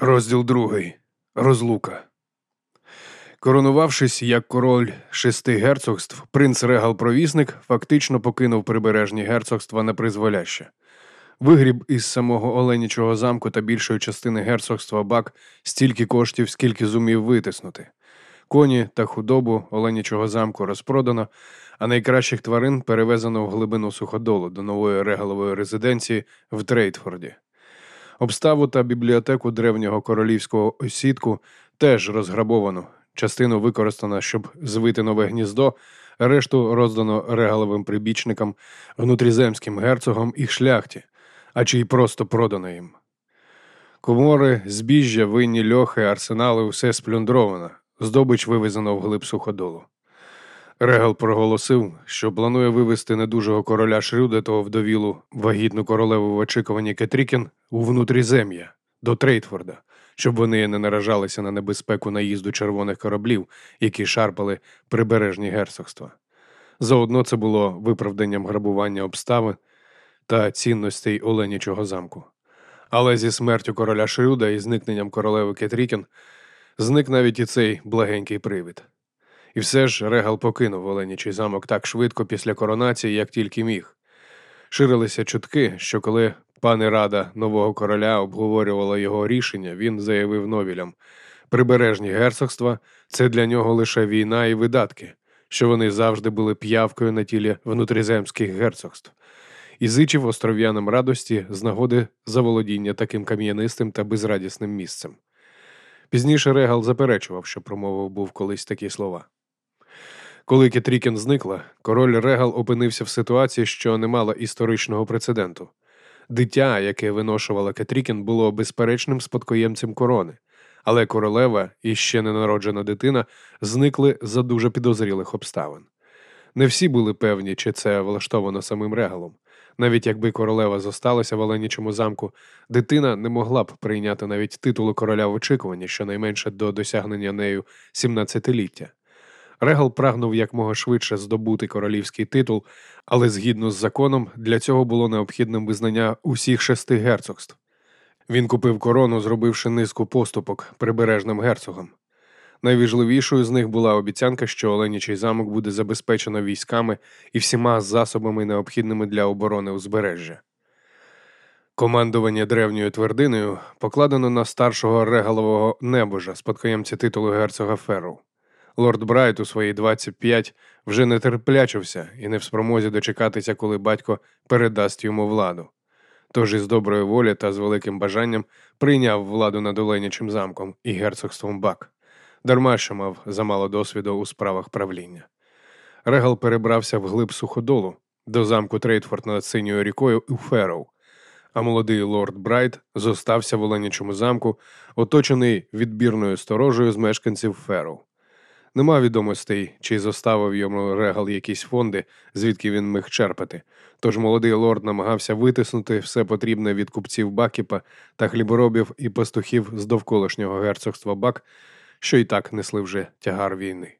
Розділ другий. Розлука. Коронувавшись як король шести герцогств, принц Регал Провісник фактично покинув прибережні герцогства на призволяще. Вигріб із самого Оленічого замку та більшої частини герцогства Бак стільки коштів, скільки зумів витиснути. Коні та худобу Оленічого замку розпродано, а найкращих тварин перевезено в глибину суходолу до нової регалової резиденції в Трейтфорді. Обставу та бібліотеку древнього королівського осідку теж розграбовано. Частину використано, щоб звити нове гніздо, решту роздано регаловим прибічникам, внутріземським герцогам і шляхті, а чи й просто продано їм. Комори, збіжжя, винні льохи, арсенали усе сплюндровано, здобич вивезено в глиб суходолу. Регал проголосив, що планує вивезти недужого короля Шрюда та вдовілу вагітну королеву в очікуванні Кетрікін у внутрізем'я до Трейтфорда, щоб вони не наражалися на небезпеку наїзду червоних кораблів, які шарпали прибережні герцогства. Заодно це було виправданням грабування обставин та цінностей Оленічого замку. Але зі смертю короля Шрюда і зникненням королеви Кетрікін зник навіть і цей благенький привід. І все ж Регал покинув Оленічий замок так швидко після коронації, як тільки міг. Ширилися чутки, що коли пани рада нового короля обговорювала його рішення, він заявив новілям прибережні герцогства це для нього лише війна і видатки, що вони завжди були п'явкою на тілі внутріземських герцогств, і зичив остров'янам радості з нагоди заволодіння таким кам'янистим та безрадісним місцем. Пізніше Регал заперечував, що промовив був колись такі слова. Коли Кетрікін зникла, король Регал опинився в ситуації, що не мала історичного прецеденту. Дитя, яке виношувала Кетрікін, було безперечним спадкоємцем корони, але королева і ще ненароджена дитина зникли за дуже підозрілих обставин. Не всі були певні, чи це влаштовано самим регалом. Навіть якби королева зосталася в Оленічому замку, дитина не могла б прийняти навіть титулу короля в очікуванні, щонайменше до досягнення нею 17-ліття. Регал прагнув якмога швидше здобути королівський титул, але згідно з законом для цього було необхідним визнання усіх шести герцогств. Він купив корону, зробивши низку поступок прибережним герцогам. Найважливішою з них була обіцянка, що Оленічий замок буде забезпечено військами і всіма засобами, необхідними для оборони узбережжя. Командування древньою твердиною покладено на старшого регалового небожа, спадкоємця титулу герцога Ферру. Лорд Брайт у свої 25 вже не терпеливився і не в спромозі дочекатися, коли батько передасть йому владу. Тож із доброї волі та з великим бажанням прийняв владу над Оленячим замком і герцогством Бак, дарма що мав замало досвіду у справах правління. Регал перебрався в глиб суходолу до замку Трейтфорд над синьою рікою у Ферроу, а молодий лорд Брайт зостався в Оленячому замку, оточений відбірною сторожею з мешканців Ферроу. Нема відомостей, чи заставив йому регал якісь фонди, звідки він міг черпати. Тож молодий лорд намагався витиснути все потрібне від купців Бакіпа та хліборобів і пастухів з довколишнього герцогства Бак, що й так несли вже тягар війни.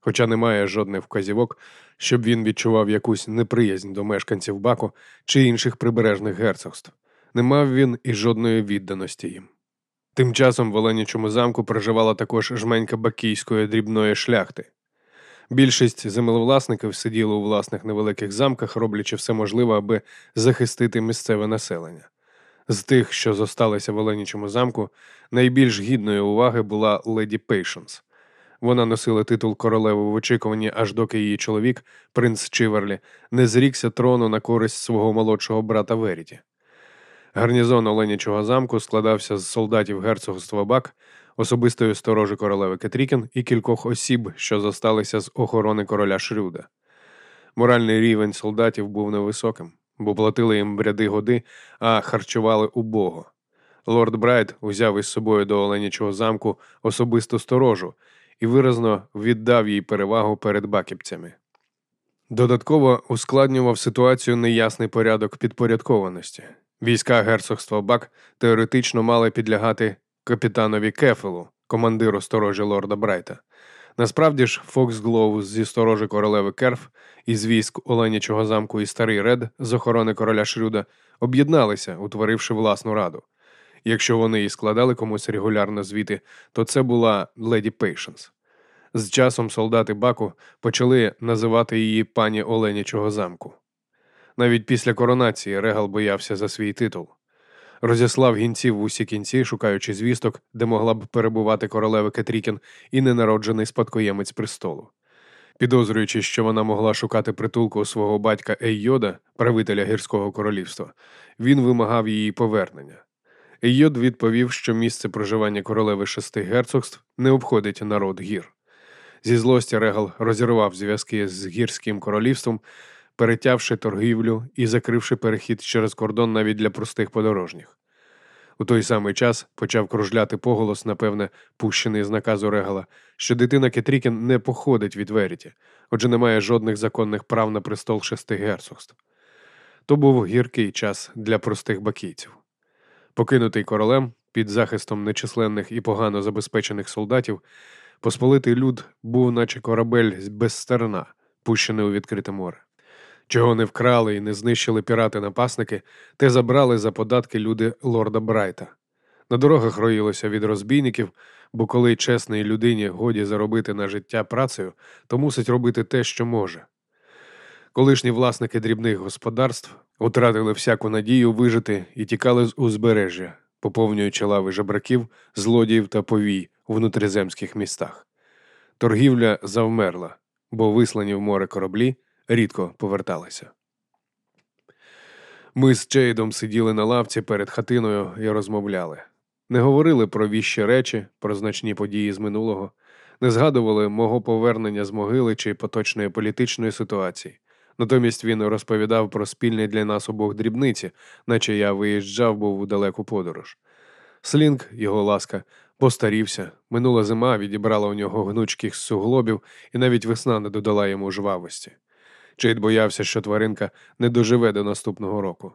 Хоча немає жодних вказівок, щоб він відчував якусь неприязнь до мешканців Баку чи інших прибережних герцогств, не мав він і жодної відданості їм. Тим часом в Оленічому замку проживала також жменька бакійської дрібної шляхти. Більшість землевласників сиділи у власних невеликих замках, роблячи все можливе, аби захистити місцеве населення. З тих, що зосталися в Оленічому замку, найбільш гідної уваги була леді Пейшенс. Вона носила титул королеви в очікуванні, аж доки її чоловік, принц Чиверлі, не зрікся трону на користь свого молодшого брата Веріті. Гарнізон Оленячого замку складався з солдатів герцогства Бак, особистої сторожі королеви Кетрікін і кількох осіб, що зосталися з охорони короля Шрюда. Моральний рівень солдатів був невисоким, бо платили їм вряди-годи, а харчували убого. Лорд Брайт узяв із собою до Оленячого замку особисту сторожу і виразно віддав їй перевагу перед баківцями. Додатково ускладнював ситуацію неясний порядок підпорядкованості. Війська герцогства Бак теоретично мали підлягати капітанові Кефелу, командиру сторожі лорда Брайта. Насправді ж, Фоксглоу зі сторожі королеви Кериф із військ Оленячого замку і Старий Ред з охорони короля Шрюда об'єдналися, утворивши власну раду. Якщо вони і складали комусь регулярно звіти, то це була леді Пейшенс. З часом солдати Баку почали називати її пані Оленячого замку. Навіть після коронації Регал боявся за свій титул. Розіслав гінців в усі кінці, шукаючи звісток, де могла б перебувати королева Кетрікін і ненароджений спадкоємець престолу. Підозрюючи, що вона могла шукати притулку у свого батька Ейода, правителя гірського королівства, він вимагав її повернення. Еййод відповів, що місце проживання королеви шести герцогств не обходить народ гір. Зі злості Регал розірвав зв'язки з гірським королівством, перетявши торгівлю і закривши перехід через кордон навіть для простих подорожніх. У той самий час почав кружляти поголос, напевне, пущений з наказу Регала, що дитина Кетрікін не походить від Веріті, отже, не має жодних законних прав на престол шести герцогств. То був гіркий час для простих бакійців. Покинутий королем під захистом нечисленних і погано забезпечених солдатів, посполитий люд був, наче корабель без стерна, пущений у відкрите море. Чого не вкрали і не знищили пірати-напасники, те забрали за податки люди лорда Брайта. На дорогах роїлося від розбійників, бо коли чесній людині годі заробити на життя працею, то мусить робити те, що може. Колишні власники дрібних господарств утратили всяку надію вижити і тікали з узбережжя, поповнюючи лави жебраків, злодіїв та повій у внутріземських містах. Торгівля завмерла, бо вислані в море кораблі рідко поверталися. Ми з Чейдом сиділи на лавці перед хатиною і розмовляли. Не говорили про віщі речі, про значні події з минулого, не згадували мого повернення з могили чи поточної політичної ситуації. Натомість він розповідав про спільні для нас обох дрібниці, наче я виїжджав був у далеку подорож. Слінг, його ласка, постарівся, минула зима відібрала у нього гнучких суглобів, і навіть весна не додала йому жвавості. Чейд боявся, що тваринка не доживе до наступного року.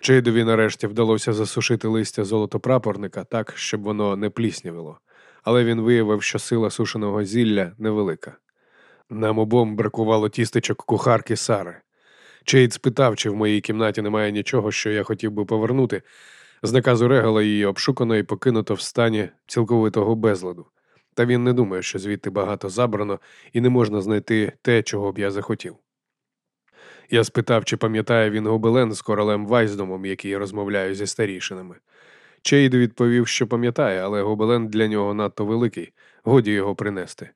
Чейдові нарешті вдалося засушити листя золотопрапорника так, щоб воно не пліснявило, але він виявив, що сила сушеного зілля невелика. Нам обом бракувало тістечок кухарки Сари. Чейд спитав, чи в моїй кімнаті немає нічого, що я хотів би повернути. З наказу регала її обшукано і покинуто в стані цілковитого безладу. Та він не думає, що звідти багато забрано і не можна знайти те, чого б я захотів. Я спитав, чи пам'ятає він гобелен з королем Вайздомом, який розмовляю зі старішинами. Чейд відповів, що пам'ятає, але гобелен для нього надто великий, годі його принести.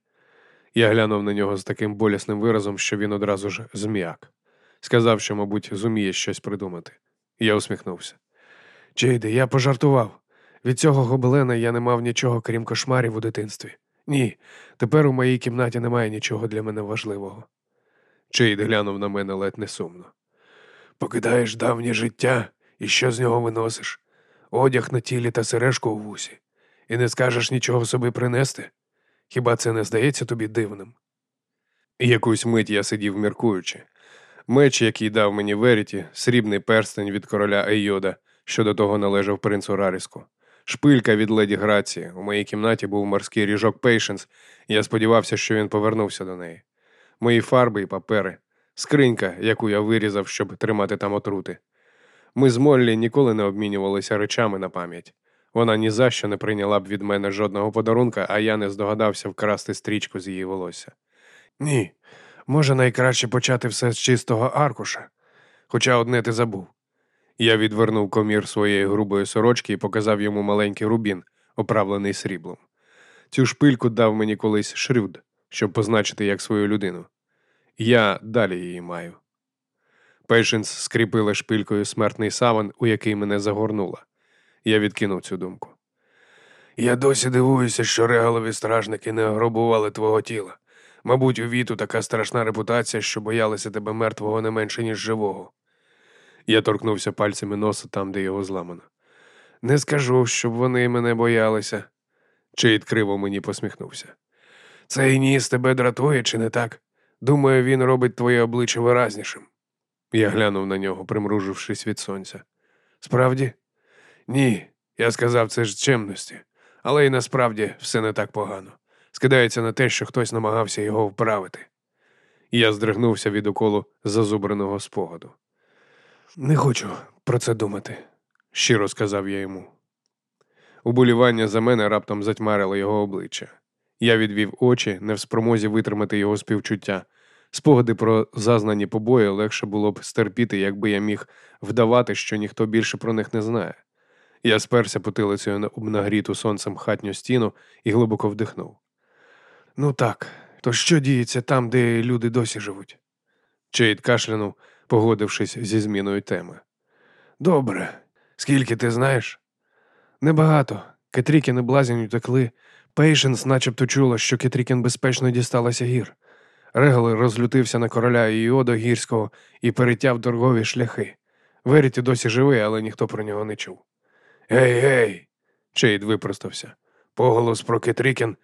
Я глянув на нього з таким болісним виразом, що він одразу ж зм'як. Сказав, що, мабуть, зуміє щось придумати. Я усміхнувся. Чейде, я пожартував. Від цього гобелена я не мав нічого, крім кошмарів у дитинстві. Ні, тепер у моїй кімнаті немає нічого для мене важливого. Чейд глянув на мене ледь не сумно. Покидаєш давнє життя і що з нього виносиш? Одяг на тілі та сережку у вусі, і не скажеш нічого собі принести? Хіба це не здається тобі дивним? Якусь мить я сидів міркуючи. Меч, який дав мені Веріті, срібний перстень від короля Ейода, що до того належав принцу Раріску. Шпилька від леді Грації. У моїй кімнаті був морський ріжок Пейшенс, і я сподівався, що він повернувся до неї. Мої фарби і папери, скринька, яку я вирізав, щоб тримати там отрути. Ми з Моллі ніколи не обмінювалися речами на пам'ять. Вона ні за що не прийняла б від мене жодного подарунка, а я не здогадався вкрасти стрічку з її волосся. Ні, може найкраще почати все з чистого аркуша, хоча одне ти забув. Я відвернув комір своєї грубої сорочки і показав йому маленький рубін, оправлений сріблом. Цю шпильку дав мені колись Шрюд, щоб позначити як свою людину. Я далі її маю. Пейшенс скріпила шпилькою смертний саван, у який мене загорнула. Я відкинув цю думку. Я досі дивуюся, що регалові стражники не ограбували твого тіла. Мабуть, у віту така страшна репутація, що боялися тебе мертвого не менше, ніж живого. Я торкнувся пальцями носа там, де його зламано. Не скажу, щоб вони мене боялися. Чейд криво мені посміхнувся. Цей ніс тебе дратує, чи не так? Думаю, він робить твоє обличчя виразнішим. Я глянув на нього, примружившись від сонця. Справді? Ні, я сказав це ж чемності, але й насправді все не так погано. Скидається на те, що хтось намагався його вправити. Я здригнувся від уколу зазубреного спогаду. Не хочу про це думати, щиро сказав я йому. Уболівання за мене раптом затьмарило його обличчя. Я відвів очі, не в спромозі витримати його співчуття. Спогади про зазнані побої легше було б стерпіти, якби я міг вдавати, що ніхто більше про них не знає. Я сперся потилицею на обнагріту сонцем хатню стіну і глибоко вдихнув. Ну так, то що діється там, де люди досі живуть? Чейд кашлянув, погодившись зі зміною теми. Добре. Скільки ти знаєш? Небагато. Кетрікін і блазень утекли. Пейшенс начебто чула, що Кетрікін безпечно дісталася гір. Регал розлютився на короля Ейода Гірського і перетяв торгові шляхи. Веріті досі живий, але ніхто про нього не чув. Ге, ге. Чейд випростався. Поголос про Кетрікін.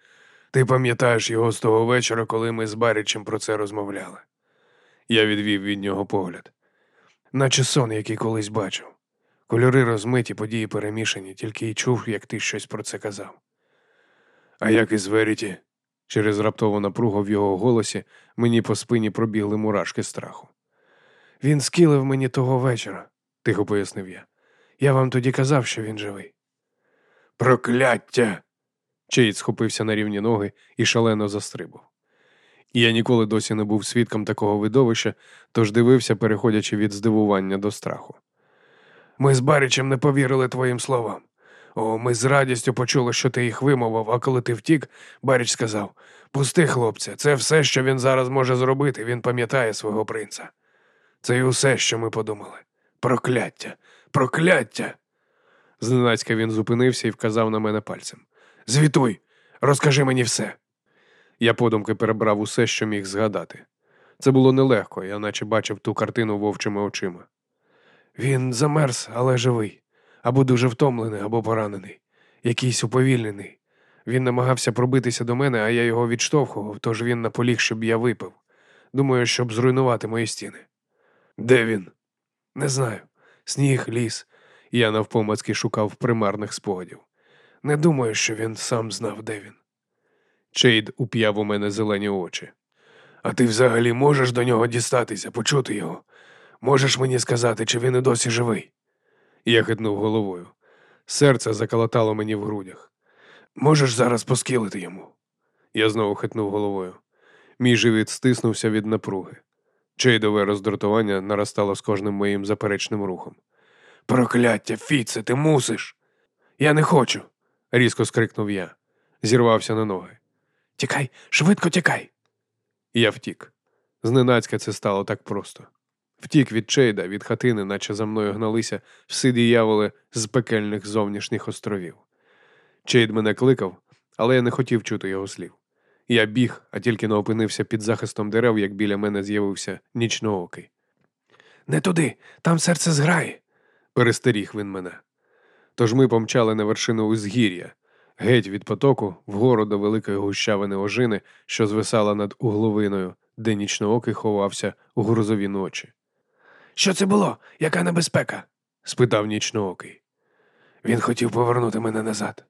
Ти пам'ятаєш його з того вечора, коли ми з Барічем про це розмовляли. Я відвів від нього погляд. Наче сон, який колись бачив. Кольори розмиті, події перемішані, тільки й чув, як ти щось про це казав. А як із Веріті? Через раптову напругу в його голосі мені по спині пробігли мурашки страху. Він скілив мені того вечора, тихо пояснив я. Я вам тоді казав, що він живий. Прокляття. Чейд схопився на рівні ноги і шалено застрибав. Я ніколи досі не був свідком такого видовища, тож дивився, переходячи від здивування до страху. Ми з Барічем не повірили твоїм словам. О, ми з радістю почули, що ти їх вимовив, а коли ти втік, Баріч сказав Пусти, хлопця, це все, що він зараз може зробити, він пам'ятає свого принца. Це і усе, що ми подумали. Прокляття, прокляття. Зненацька він зупинився і вказав на мене пальцем. Звітуй, розкажи мені все. Я подумки перебрав усе, що міг згадати. Це було нелегко, я наче бачив ту картину вовчими очима. Він замерз, але живий, або дуже втомлений, або поранений, якийсь уповільнений. Він намагався пробитися до мене, а я його відштовхував, тож він наполіг, щоб я випив. Думаю, щоб зруйнувати мої стіни. Де він? Не знаю. Сніг, ліс. Я навпомацьки шукав примарних спогадів. Не думаю, що він сам знав, де він. Чейд уп'яв у мене зелені очі. А ти взагалі можеш до нього дістатися, почути його? Можеш мені сказати, чи він і досі живий? Я хитнув головою. Серце заколотало мені в грудях. Можеш зараз поскілити йому? Я знову хитнув головою. Мій живіт стиснувся від напруги. Чейдове роздратування наростало з кожним моїм заперечним рухом. Прокляття, Фіце, ти мусиш. Я не хочу, різко скрикнув я, зірвався на ноги. Тікай, швидко тікай. Я втік. Зненацька це стало так просто. Втік від Чейда, від хатини, наче за мною гналися всі дияволи з пекельних зовнішніх островів. Чейд мене кликав, але я не хотів чути його слів. Я біг, а тільки не опинився під захистом дерев, як біля мене з'явився нічноокий. Не туди, там серце зграє, перестеріг він мене. Тож ми помчали на вершину узгір'я, геть від потоку, вгору до великої гущавини ожини, що звисала над угловиною, де нічноокий ховався у грузові ночі. Що це було? Яка небезпека? спитав нічноокий. Він хотів повернути мене назад.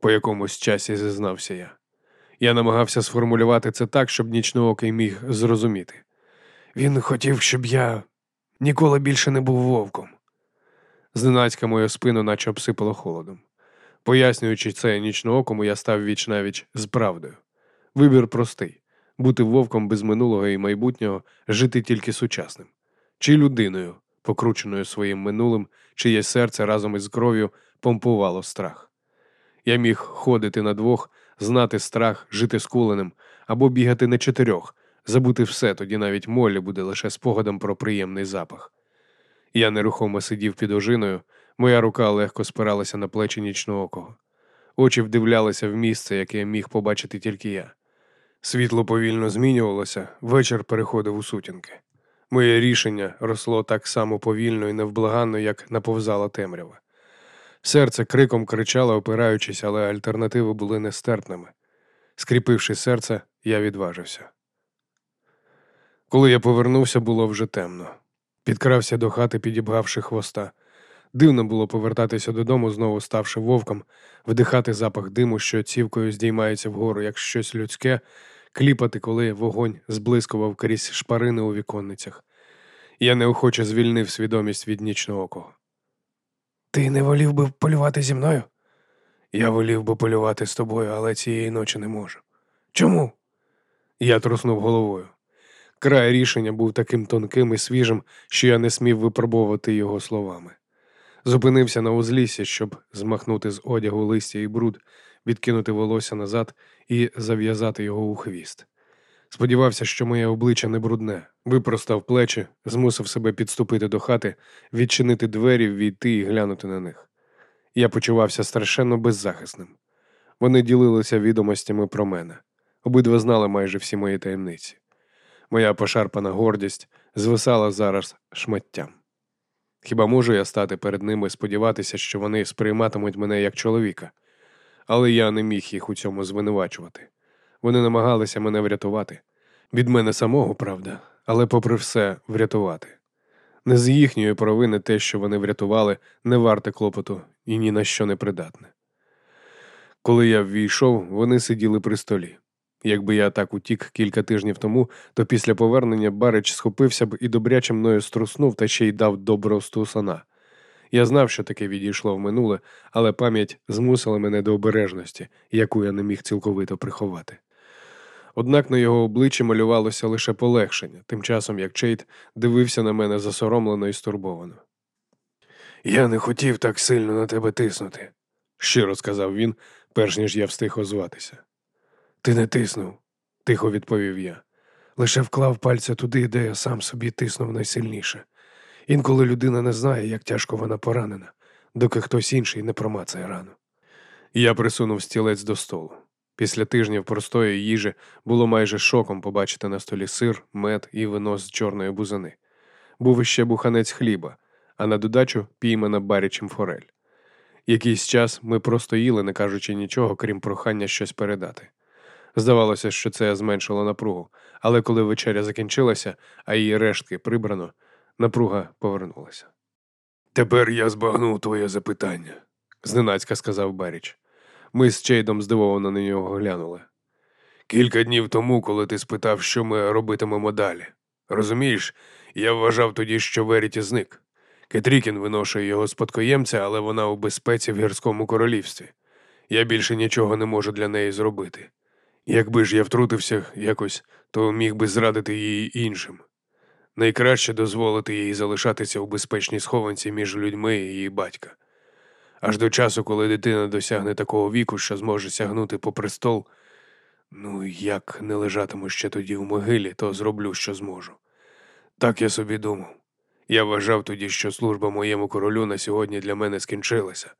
По якомусь часі зізнався я. Я намагався сформулювати це так, щоб нічноокий міг зрозуміти. Він хотів, щоб я ніколи більше не був вовком. Зненацька мою спину наче обсипало холодом. Пояснюючи це нічноокому, я став віч навіч з правдою. Вибір простий бути вовком без минулого і майбутнього, жити тільки сучасним, чи людиною, покрученою своїм минулим, чиє серце разом із кров'ю помпувало страх. Я міг ходити на двох, знати страх, жити скуленим або бігати на чотирьох, забути все, тоді навіть молі буде лише спогадом про приємний запах. Я нерухомо сидів під ожиною, моя рука легко спиралася на плечі нічноокого. Очі вдивлялися в місце, яке міг побачити тільки я. Світло повільно змінювалося, вечір переходив у сутінки. Моє рішення росло так само повільно і невблаганно, як наповзала темрява. Серце криком кричало, опираючись, але альтернативи були нестерпними. Скріпивши серце, я відважився. Коли я повернувся, було вже темно. Підкрався до хати, підібгавши хвоста. Дивно було повертатися додому, знову ставши вовком, вдихати запах диму, що цівкою здіймається вгору, як щось людське, кліпати, коли вогонь зблискував крізь шпарини у віконницях. Я неохоче звільнив свідомість від нічного окого. Ти не волів би полювати зі мною? Я волів би полювати з тобою, але цієї ночі не можу. Чому? Я труснув головою. Край рішення був таким тонким і свіжим, що я не смів випробовувати його словами. Зупинився на узліссі, щоб змахнути з одягу листя і бруд, відкинути волосся назад і зав'язати його у хвіст. Сподівався, що моє обличчя не брудне, випростав плечі, змусив себе підступити до хати, відчинити двері, війти і глянути на них. Я почувався страшенно беззахисним. Вони ділилися відомостями про мене. Обидва знали майже всі мої таємниці. Моя пошарпана гордість звисала зараз шматтям. Хіба можу я стати перед ними сподіватися, що вони сприйматимуть мене як чоловіка? Але я не міг їх у цьому звинувачувати. Вони намагалися мене врятувати. Від мене самого, правда, але, попри все, врятувати. Не з їхньої провини те, що вони врятували, не варте клопоту і ні на що не придатне. Коли я ввійшов, вони сиділи при столі. Якби я так утік кілька тижнів тому, то після повернення Барич схопився б і добряче мною струснув та ще й дав доброго стусана. Я знав, що таке відійшло в минуле, але пам'ять змусила мене до обережності, яку я не міг цілковито приховати. Однак на його обличчі малювалося лише полегшення, тим часом як Чейт дивився на мене засоромлено і стурбовано. Я не хотів так сильно на тебе тиснути, щиро сказав він, перш ніж я встиг озватися. Ти не тиснув, тихо відповів я. Лише вклав пальця туди, де я сам собі тиснув найсильніше. Інколи людина не знає, як тяжко вона поранена, доки хтось інший не промацає рану. Я присунув стілець до столу. Після тижнів простої їжі було майже шоком побачити на столі сир, мед і вино з чорної бузини. Був іще буханець хліба, а на додачу піймана барячим форель. Якийсь час ми просто їли, не кажучи нічого, крім прохання щось передати. Здавалося, що це зменшило напругу, але коли вечеря закінчилася, а її рештки прибрано, напруга повернулася. Тепер я збагнув твоє запитання, зненацька сказав Баріч. Ми з Чейдом здивовано на нього глянули. Кілька днів тому, коли ти спитав, що ми робитимемо далі. Розумієш, я вважав тоді, що Веріті зник. Кетрікін виношує його спадкоємця, але вона у безпеці в гірському королівстві. Я більше нічого не можу для неї зробити. Якби ж я втрутився якось, то міг би зрадити її іншим. Найкраще дозволити їй залишатися у безпечній схованці між людьми і її батька. Аж до часу, коли дитина досягне такого віку, що зможе сягнути по престол, ну як не лежатиму ще тоді в могилі, то зроблю, що зможу. Так я собі думав. Я вважав тоді, що служба моєму королю на сьогодні для мене скінчилася.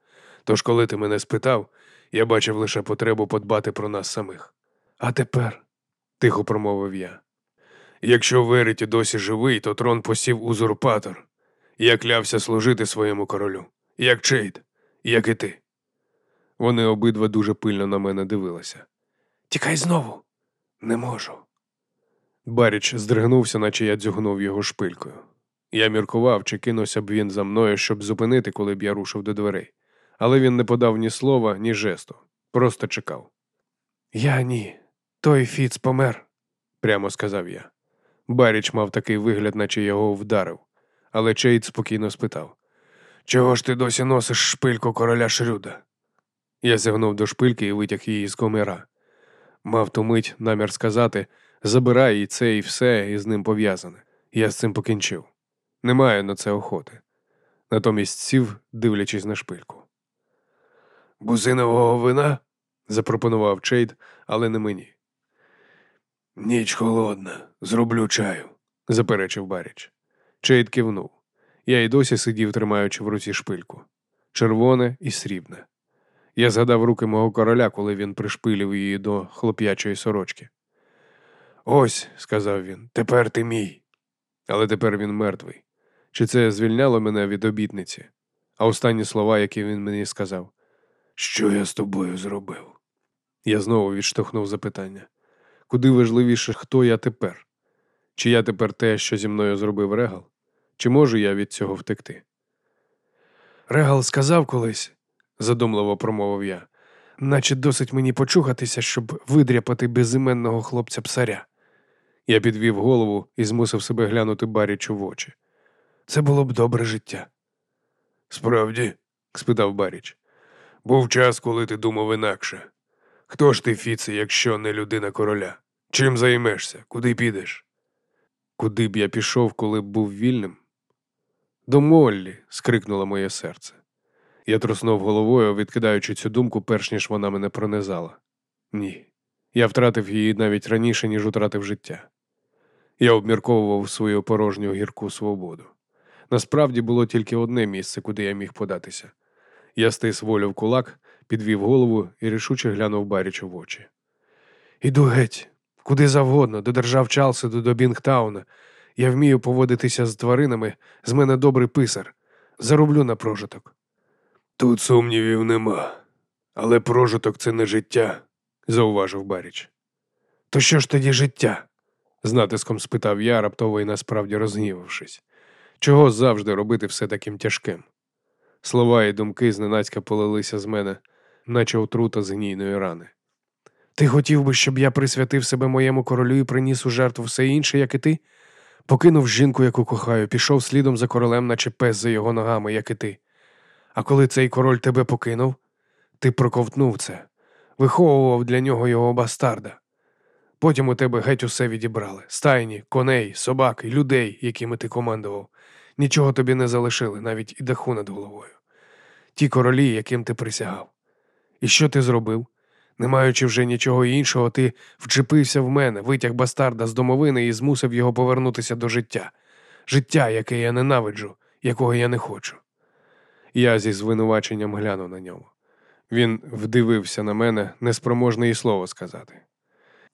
Тож, коли ти мене спитав, я бачив лише потребу подбати про нас самих. А тепер, тихо промовив я. Якщо Вереті досі живий, то трон посів узурпатор. Я клявся служити своєму королю, як Чейд, як і ти. Вони обидва дуже пильно на мене дивилися. Тікай знову, не можу. Баріч здригнувся, наче я дзюгнув його шпилькою. Я міркував, чи кинувся б він за мною, щоб зупинити, коли б я рушив до дверей. Але він не подав ні слова, ні жесту, просто чекав. Я ні, той Фіц помер, прямо сказав я. Баріч мав такий вигляд, наче його вдарив, але Чейд спокійно спитав Чого ж ти досі носиш шпильку короля Шрюда? Я сягнув до шпильки і витяг її з комира. Мав ту мить намір сказати забирай і це, і все, і з ним пов'язане. Я з цим покінчив. Не маю на це охоти. Натомість сів, дивлячись на шпильку. Бузинового вина? запропонував Чейд, але не мені. Ніч холодна, зроблю чаю, заперечив Баріч. Чейд кивнув. Я й досі сидів, тримаючи в руці шпильку. Червоне і срібне. Я згадав руки мого короля, коли він пришпилів її до хлоп'ячої сорочки. Ось, сказав він, тепер ти мій. Але тепер він мертвий. Чи це звільняло мене від обітниці? А останні слова, які він мені сказав, що я з тобою зробив? Я знову відштовхнув запитання. Куди важливіше, хто я тепер? Чи я тепер те, що зі мною зробив Регал? Чи можу я від цього втекти? Регал сказав колись, задумливо промовив я, наче досить мені почухатися, щоб видряпати безіменного хлопця псаря. Я підвів голову і змусив себе глянути Барічу в очі. Це було б добре життя. Справді? спитав Баріч. Був час, коли ти думав інакше. Хто ж ти, Фіце, якщо не людина короля? Чим займешся? Куди підеш? Куди б я пішов, коли б був вільним? До Моллі, скрикнуло моє серце. Я труснув головою, відкидаючи цю думку, перш ніж вона мене пронизала. Ні. Я втратив її навіть раніше, ніж втратив життя. Я обмірковував свою порожню гірку свободу. Насправді було тільки одне місце, куди я міг податися. Я стис волю в кулак, підвів голову і рішуче глянув Барічу в очі. Іду геть, куди завгодно, до держав Чалсиду, до Бінгтауна. Я вмію поводитися з тваринами, з мене добрий писар. Зароблю на прожиток. Тут сумнівів нема, але прожиток це не життя, зауважив Баріч. То що ж тоді життя? з натиском спитав я, раптово і насправді розгнівавшись. Чого завжди робити все таким тяжким? Слова і думки зненацька полилися з мене, наче отрута з гнійної рани. Ти хотів би, щоб я присвятив себе моєму королю і приніс у жертву все інше, як і ти? Покинув жінку, яку кохаю, пішов слідом за королем, наче пес за його ногами, як і ти. А коли цей король тебе покинув, ти проковтнув це, виховував для нього його бастарда. Потім у тебе геть усе відібрали стайні, коней, собак і людей, якими ти командував. Нічого тобі не залишили, навіть і даху над головою. Ті королі, яким ти присягав. І що ти зробив? Не маючи вже нічого іншого, ти вчепився в мене, витяг бастарда з домовини і змусив його повернутися до життя. Життя, яке я ненавиджу, якого я не хочу. Я зі звинуваченням глянув на нього. Він вдивився на мене, неспроможне і слово сказати.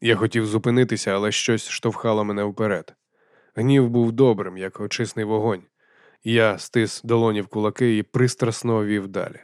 Я хотів зупинитися, але щось штовхало мене вперед. Гнів був добрим, як очисний вогонь. Я стис долоні в кулаки і пристрасно вів далі.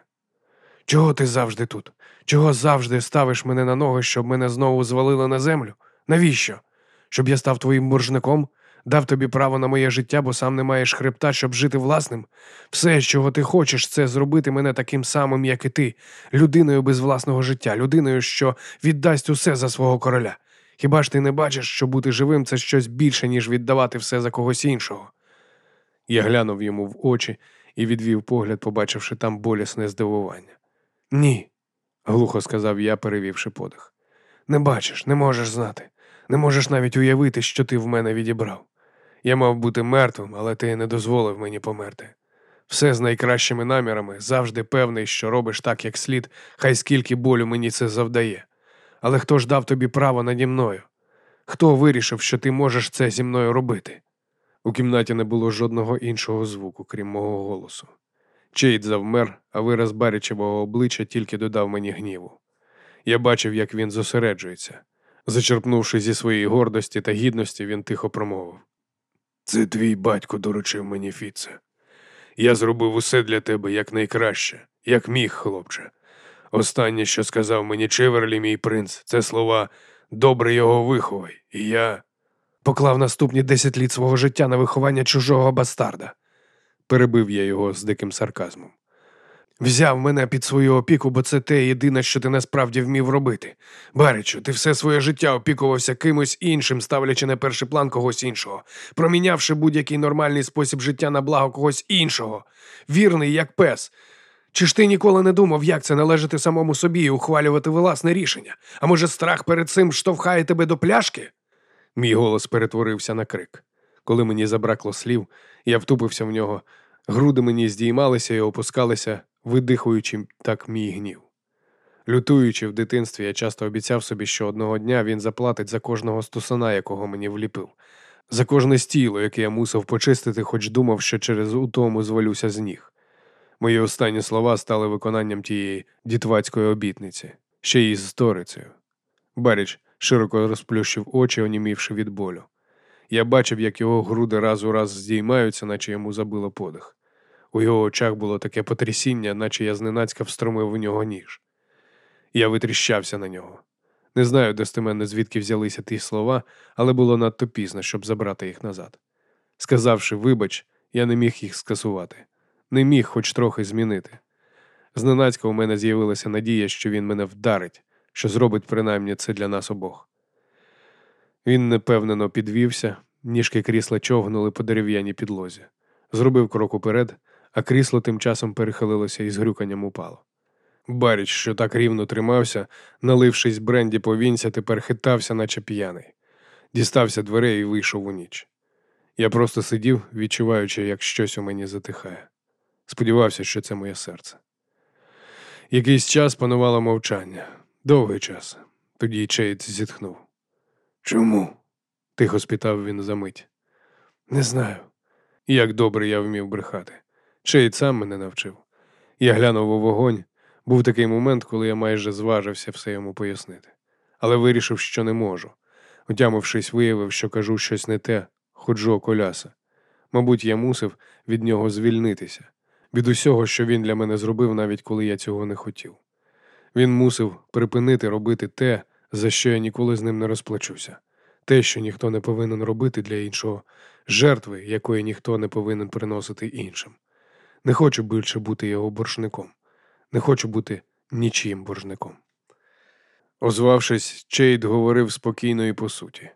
Чого ти завжди тут? Чого завжди ставиш мене на ноги, щоб мене знову звалили на землю? Навіщо? Щоб я став твоїм боржником, дав тобі право на моє життя, бо сам не маєш хребта, щоб жити власним? Все, чого ти хочеш, це зробити мене таким самим, як і ти, людиною без власного життя, людиною, що віддасть усе за свого короля. Хіба ж ти не бачиш, що бути живим це щось більше, ніж віддавати все за когось іншого? Я глянув йому в очі і відвів погляд, побачивши там болісне здивування. Ні, глухо сказав я, перевівши подих. Не бачиш, не можеш знати, не можеш навіть уявити, що ти в мене відібрав. Я мав бути мертвим, але ти не дозволив мені померти. Все з найкращими намірами, завжди певний, що робиш так, як слід, хай скільки болю мені це завдає. Але хто ж дав тобі право наді мною? Хто вирішив, що ти можеш це зі мною робити? У кімнаті не було жодного іншого звуку, крім мого голосу. Чейд завмер, а вираз барячевого обличчя тільки додав мені гніву. Я бачив, як він зосереджується. Зачерпнувши зі своєї гордості та гідності, він тихо промовив. Це твій батько доручив мені, Фіце. Я зробив усе для тебе якнайкраще, як міг, хлопче. Останнє, що сказав мені Чеверлі, мій принц, це слова добре його виховай, і я поклав наступні десять літ свого життя на виховання чужого бастарда, перебив я його з диким сарказмом. Взяв мене під свою опіку, бо це те єдине, що ти насправді вмів робити. Баричу, ти все своє життя опікувався кимось іншим, ставлячи на перший план когось іншого, промінявши будь-який нормальний спосіб життя на благо когось іншого, вірний, як пес. Чи ж ти ніколи не думав, як це належати самому собі і ухвалювати власне рішення? А може, страх перед цим штовхає тебе до пляшки? Мій голос перетворився на крик. Коли мені забракло слів, я втупився в нього, груди мені здіймалися і опускалися, видихуючи так мій гнів. Лютуючи в дитинстві, я часто обіцяв собі, що одного дня він заплатить за кожного стусана, якого мені вліпив, за кожне стіло, яке я мусив почистити, хоч думав, що через утому звалюся з ніг. Мої останні слова стали виконанням тієї дітвацької обітниці, ще й з сторицею. Баріч широко розплющив очі, онімівши від болю. Я бачив, як його груди раз у раз здіймаються, наче йому забило подих. У його очах було таке потрясіння, наче я зненацька встромив у нього ніж. Я витріщався на нього. Не знаю достеменно, звідки взялися ті слова, але було надто пізно, щоб забрати їх назад. Сказавши, вибач, я не міг їх скасувати, не міг хоч трохи змінити. Зненацька у мене з'явилася надія, що він мене вдарить, що зробить принаймні це для нас обох. Він непевнено підвівся, ніжки крісла човгнули по дерев'яній підлозі, зробив крок уперед, а крісло тим часом перехилилося і з грюканням упало. Баріч, що так рівно тримався, налившись бренді повінця, тепер хитався, наче п'яний. Дістався дверей і вийшов у ніч. Я просто сидів, відчуваючи, як щось у мені затихає. Сподівався, що це моє серце. Якийсь час панувало мовчання, довгий час. Тоді Чейд зітхнув. Чому? тихо спитав він за мить. Не знаю. Як добре я вмів брехати. Чейд сам мене навчив. Я глянув у вогонь. Був такий момент, коли я майже зважився все йому пояснити, але вирішив, що не можу. Утямившись, виявив, що кажу щось не те, ходжу коляса. Мабуть, я мусив від нього звільнитися, від усього, що він для мене зробив, навіть коли я цього не хотів. Він мусив припинити робити те, за що я ніколи з ним не розплачуся, те, що ніхто не повинен робити для іншого, жертви, якої ніхто не повинен приносити іншим. Не хочу більше бути його боржником, не хочу бути нічим боржником. Озвавшись, Чейд говорив спокійно і по суті.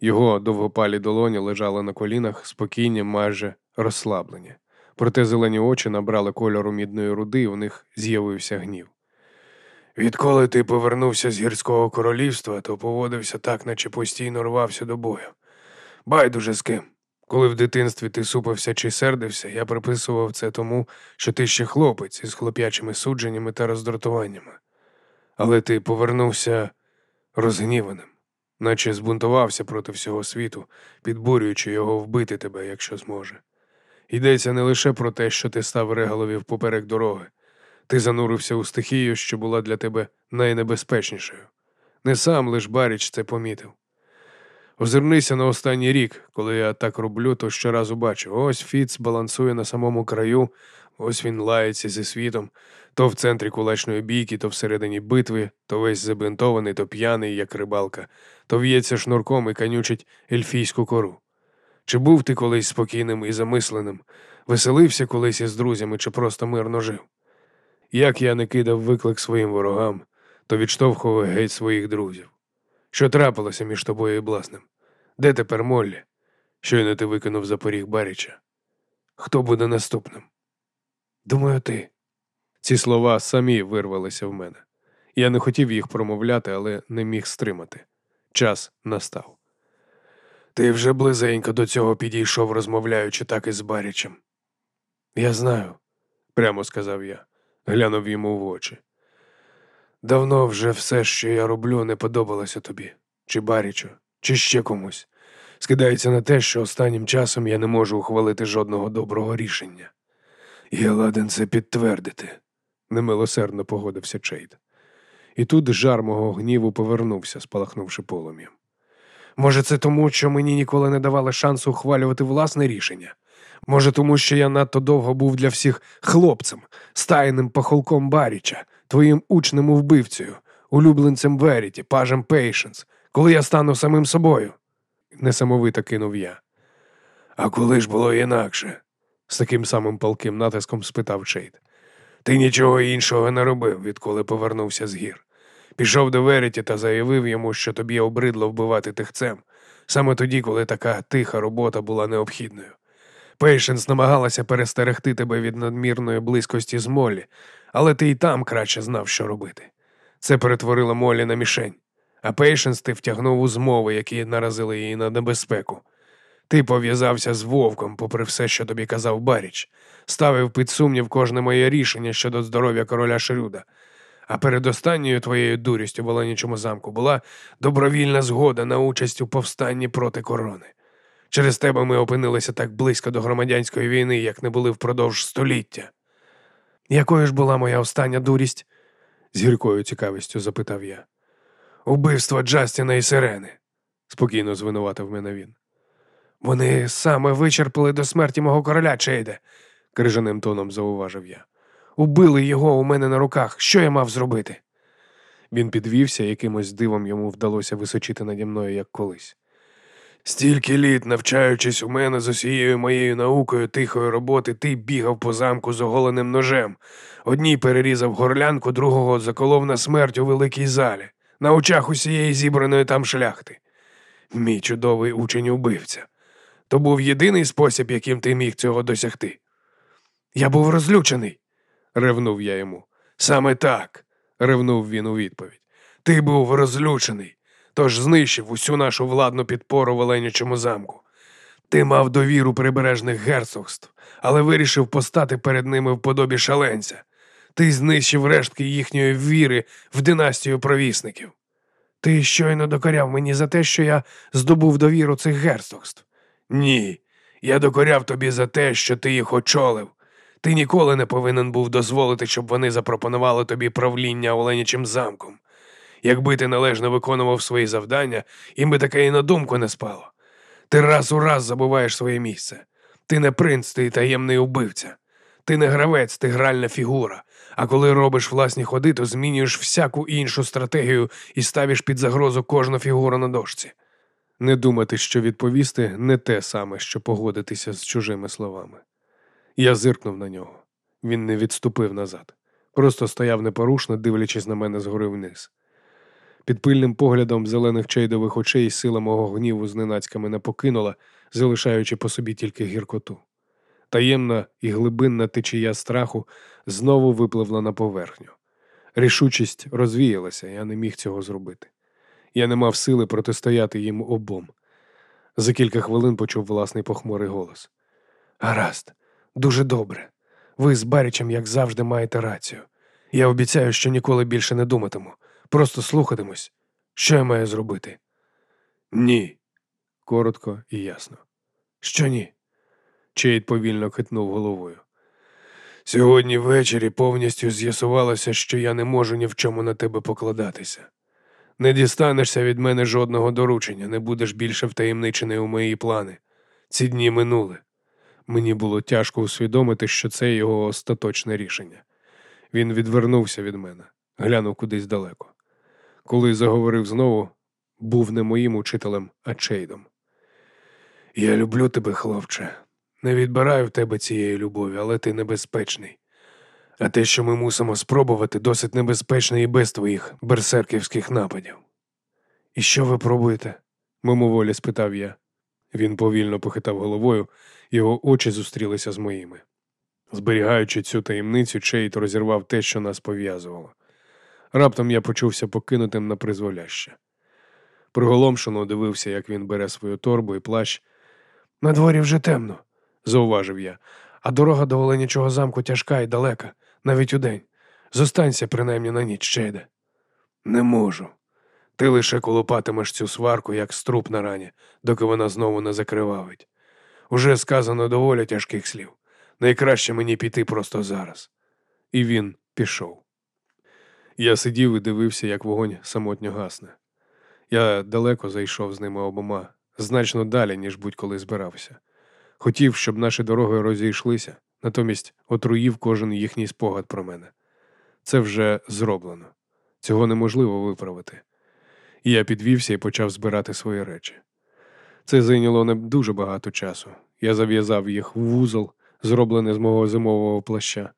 Його довгопалі долоні лежали на колінах, спокійні, майже розслаблені. Проте зелені очі набрали кольору мідної руди, і у них з'явився гнів. Відколи ти повернувся з гірського королівства, то поводився так, наче постійно рвався до бою. Байдуже з ким. Коли в дитинстві ти супився чи сердився, я приписував це тому, що ти ще хлопець із хлоп'ячими судженнями та роздратуваннями. Але ти повернувся розгніваним, наче збунтувався проти всього світу, підбурюючи його вбити тебе, якщо зможе. Йдеться не лише про те, що ти став регалові поперек дороги, ти занурився у стихію, що була для тебе найнебезпечнішою. Не сам лиш Баріч це помітив. Озирнися на останній рік, коли я так роблю, то щоразу бачу, ось Фіц балансує на самому краю, ось він лається зі світом, то в центрі кулачної бійки, то всередині битви, то весь забинтований, то п'яний, як рибалка, то в'ється шнурком і канючить ельфійську кору. Чи був ти колись спокійним і замисленим, веселився колись із друзями, чи просто мирно жив? Як я не кидав виклик своїм ворогам, то відштовхував геть своїх друзів. Що трапилося між тобою і Бласним? Де тепер Моллі? Щойно ти викинув за поріг Баріча. Хто буде наступним? Думаю, ти. Ці слова самі вирвалися в мене. Я не хотів їх промовляти, але не міг стримати. Час настав. Ти вже близенько до цього підійшов, розмовляючи так із Барічем. Я знаю, прямо сказав я, глянув йому в очі. Давно вже все, що я роблю, не подобалося тобі, чи Барічу, чи ще комусь. Скидається на те, що останнім часом я не можу ухвалити жодного доброго рішення. Я ладен це підтвердити, немилосердно погодився Чейд. І тут жар мого гніву повернувся, спалахнувши полум'ям. Може, це тому, що мені ніколи не давали шансу ухвалювати власне рішення? Може, тому що я надто довго був для всіх хлопцем, стайним пахолком Баріча, твоїм учнем вбивцею, улюбленцем Веріті, пажем Пейшенс, коли я стану самим собою? несамовито кинув я. А коли ж було інакше? з таким самим палким натиском спитав Чейд. Ти нічого іншого не робив, відколи повернувся з гір. Пішов до Веріті та заявив йому, що тобі обридло вбивати тихцем, саме тоді, коли така тиха робота була необхідною. Пейшенс намагалася перестерегти тебе від надмірної близькості з Моллі, але ти й там краще знав, що робити. Це перетворило Моллі на мішень, а Пейшенс ти втягнув у змови, які наразили її на небезпеку. Ти пов'язався з вовком, попри все, що тобі казав Баріч, ставив під сумнів кожне моє рішення щодо здоров'я короля Шрюда. А перед останньою твоєю дурістю в Оленічому замку була добровільна згода на участь у повстанні проти корони. Через тебе ми опинилися так близько до громадянської війни, як не були впродовж століття. Якою ж була моя остання дурість? з гіркою цікавістю запитав я. Убивство Джастіна і Сирени, спокійно звинуватив мене він. Вони саме вичерпали до смерті мого короля Чейде, крижаним тоном зауважив я. Убили його у мене на руках. Що я мав зробити? Він підвівся, якимось дивом йому вдалося височити наді мною, як колись. Стільки літ, навчаючись у мене з усією моєю наукою тихої роботи, ти бігав по замку з оголеним ножем. Одній перерізав горлянку, другого заколов на смерть у великій залі, на очах усієї зібраної там шляхти. Мій чудовий учень убивця. То був єдиний спосіб, яким ти міг цього досягти. Я був розлючений, ревнув я йому. Саме так, ревнув він у відповідь. Ти був розлючений, тож знищив усю нашу владну підпору в Оленячому замку. Ти мав довіру прибережних герцогств, але вирішив постати перед ними в подобі шаленця. Ти знищив рештки їхньої віри в династію провісників. Ти щойно докоряв мені за те, що я здобув довіру цих герцогств. Ні, я докоряв тобі за те, що ти їх очолив. Ти ніколи не повинен був дозволити, щоб вони запропонували тобі правління Оленячим замком. Якби ти належно виконував свої завдання, їм би таке і на думку не спало. Ти раз у раз забуваєш своє місце. Ти не принц, ти таємний убивця. Ти не гравець, ти гральна фігура. А коли робиш власні ходи, то змінюєш всяку іншу стратегію і ставиш під загрозу кожну фігуру на дошці. Не думати, що відповісти не те саме, що погодитися з чужими словами. Я зиркнув на нього. Він не відступив назад, просто стояв непорушно, дивлячись на мене згори вниз. Під пильним поглядом зелених чейдових очей сила мого гніву зненацька мене покинула, залишаючи по собі тільки гіркоту. Таємна і глибинна течія страху знову випливла на поверхню. Рішучість розвіялася, я не міг цього зробити. Я не мав сили протистояти їм обом. За кілька хвилин почув власний похмурий голос. Гаразд, дуже добре. Ви з Барічем, як завжди, маєте рацію. Я обіцяю, що ніколи більше не думатиму. Просто слухатимусь. Що я маю зробити? Ні. Коротко і ясно. Що ні? Чейд повільно хитнув головою. Сьогодні ввечері повністю з'ясувалося, що я не можу ні в чому на тебе покладатися. Не дістанешся від мене жодного доручення, не будеш більше втаємничений у мої плани. Ці дні минули. Мені було тяжко усвідомити, що це його остаточне рішення. Він відвернувся від мене, глянув кудись далеко. Коли заговорив знову, був не моїм учителем, а Чейдом. Я люблю тебе, хлопче. Не відбираю в тебе цієї любові, але ти небезпечний. А те, що ми мусимо спробувати, досить небезпечне і без твоїх берсерківських нападів. І що ви пробуєте? мимоволі спитав я. Він повільно похитав головою, його очі зустрілися з моїми. Зберігаючи цю таємницю, Чейт розірвав те, що нас пов'язувало. Раптом я почувся покинутим на призволяще. Приголомшено дивився, як він бере свою торбу і плащ. На дворі вже темно, зауважив я, а дорога до Оленячого замку тяжка і далека, навіть удень. Зостанься принаймні на ніч, Чейде. Не можу. Ти лише колопатимеш цю сварку, як струп на рані, доки вона знову не закривавить. Уже сказано доволі тяжких слів. Найкраще мені піти просто зараз. І він пішов. Я сидів і дивився, як вогонь самотньо гасне. Я далеко зайшов з ними обома, значно далі, ніж будь-коли збирався. Хотів, щоб наші дороги розійшлися, натомість отруїв кожен їхній спогад про мене. Це вже зроблено. Цього неможливо виправити. Я підвівся і почав збирати свої речі. Це зайняло не дуже багато часу. Я зав'язав їх в вузол, зроблений з мого зимового плаща.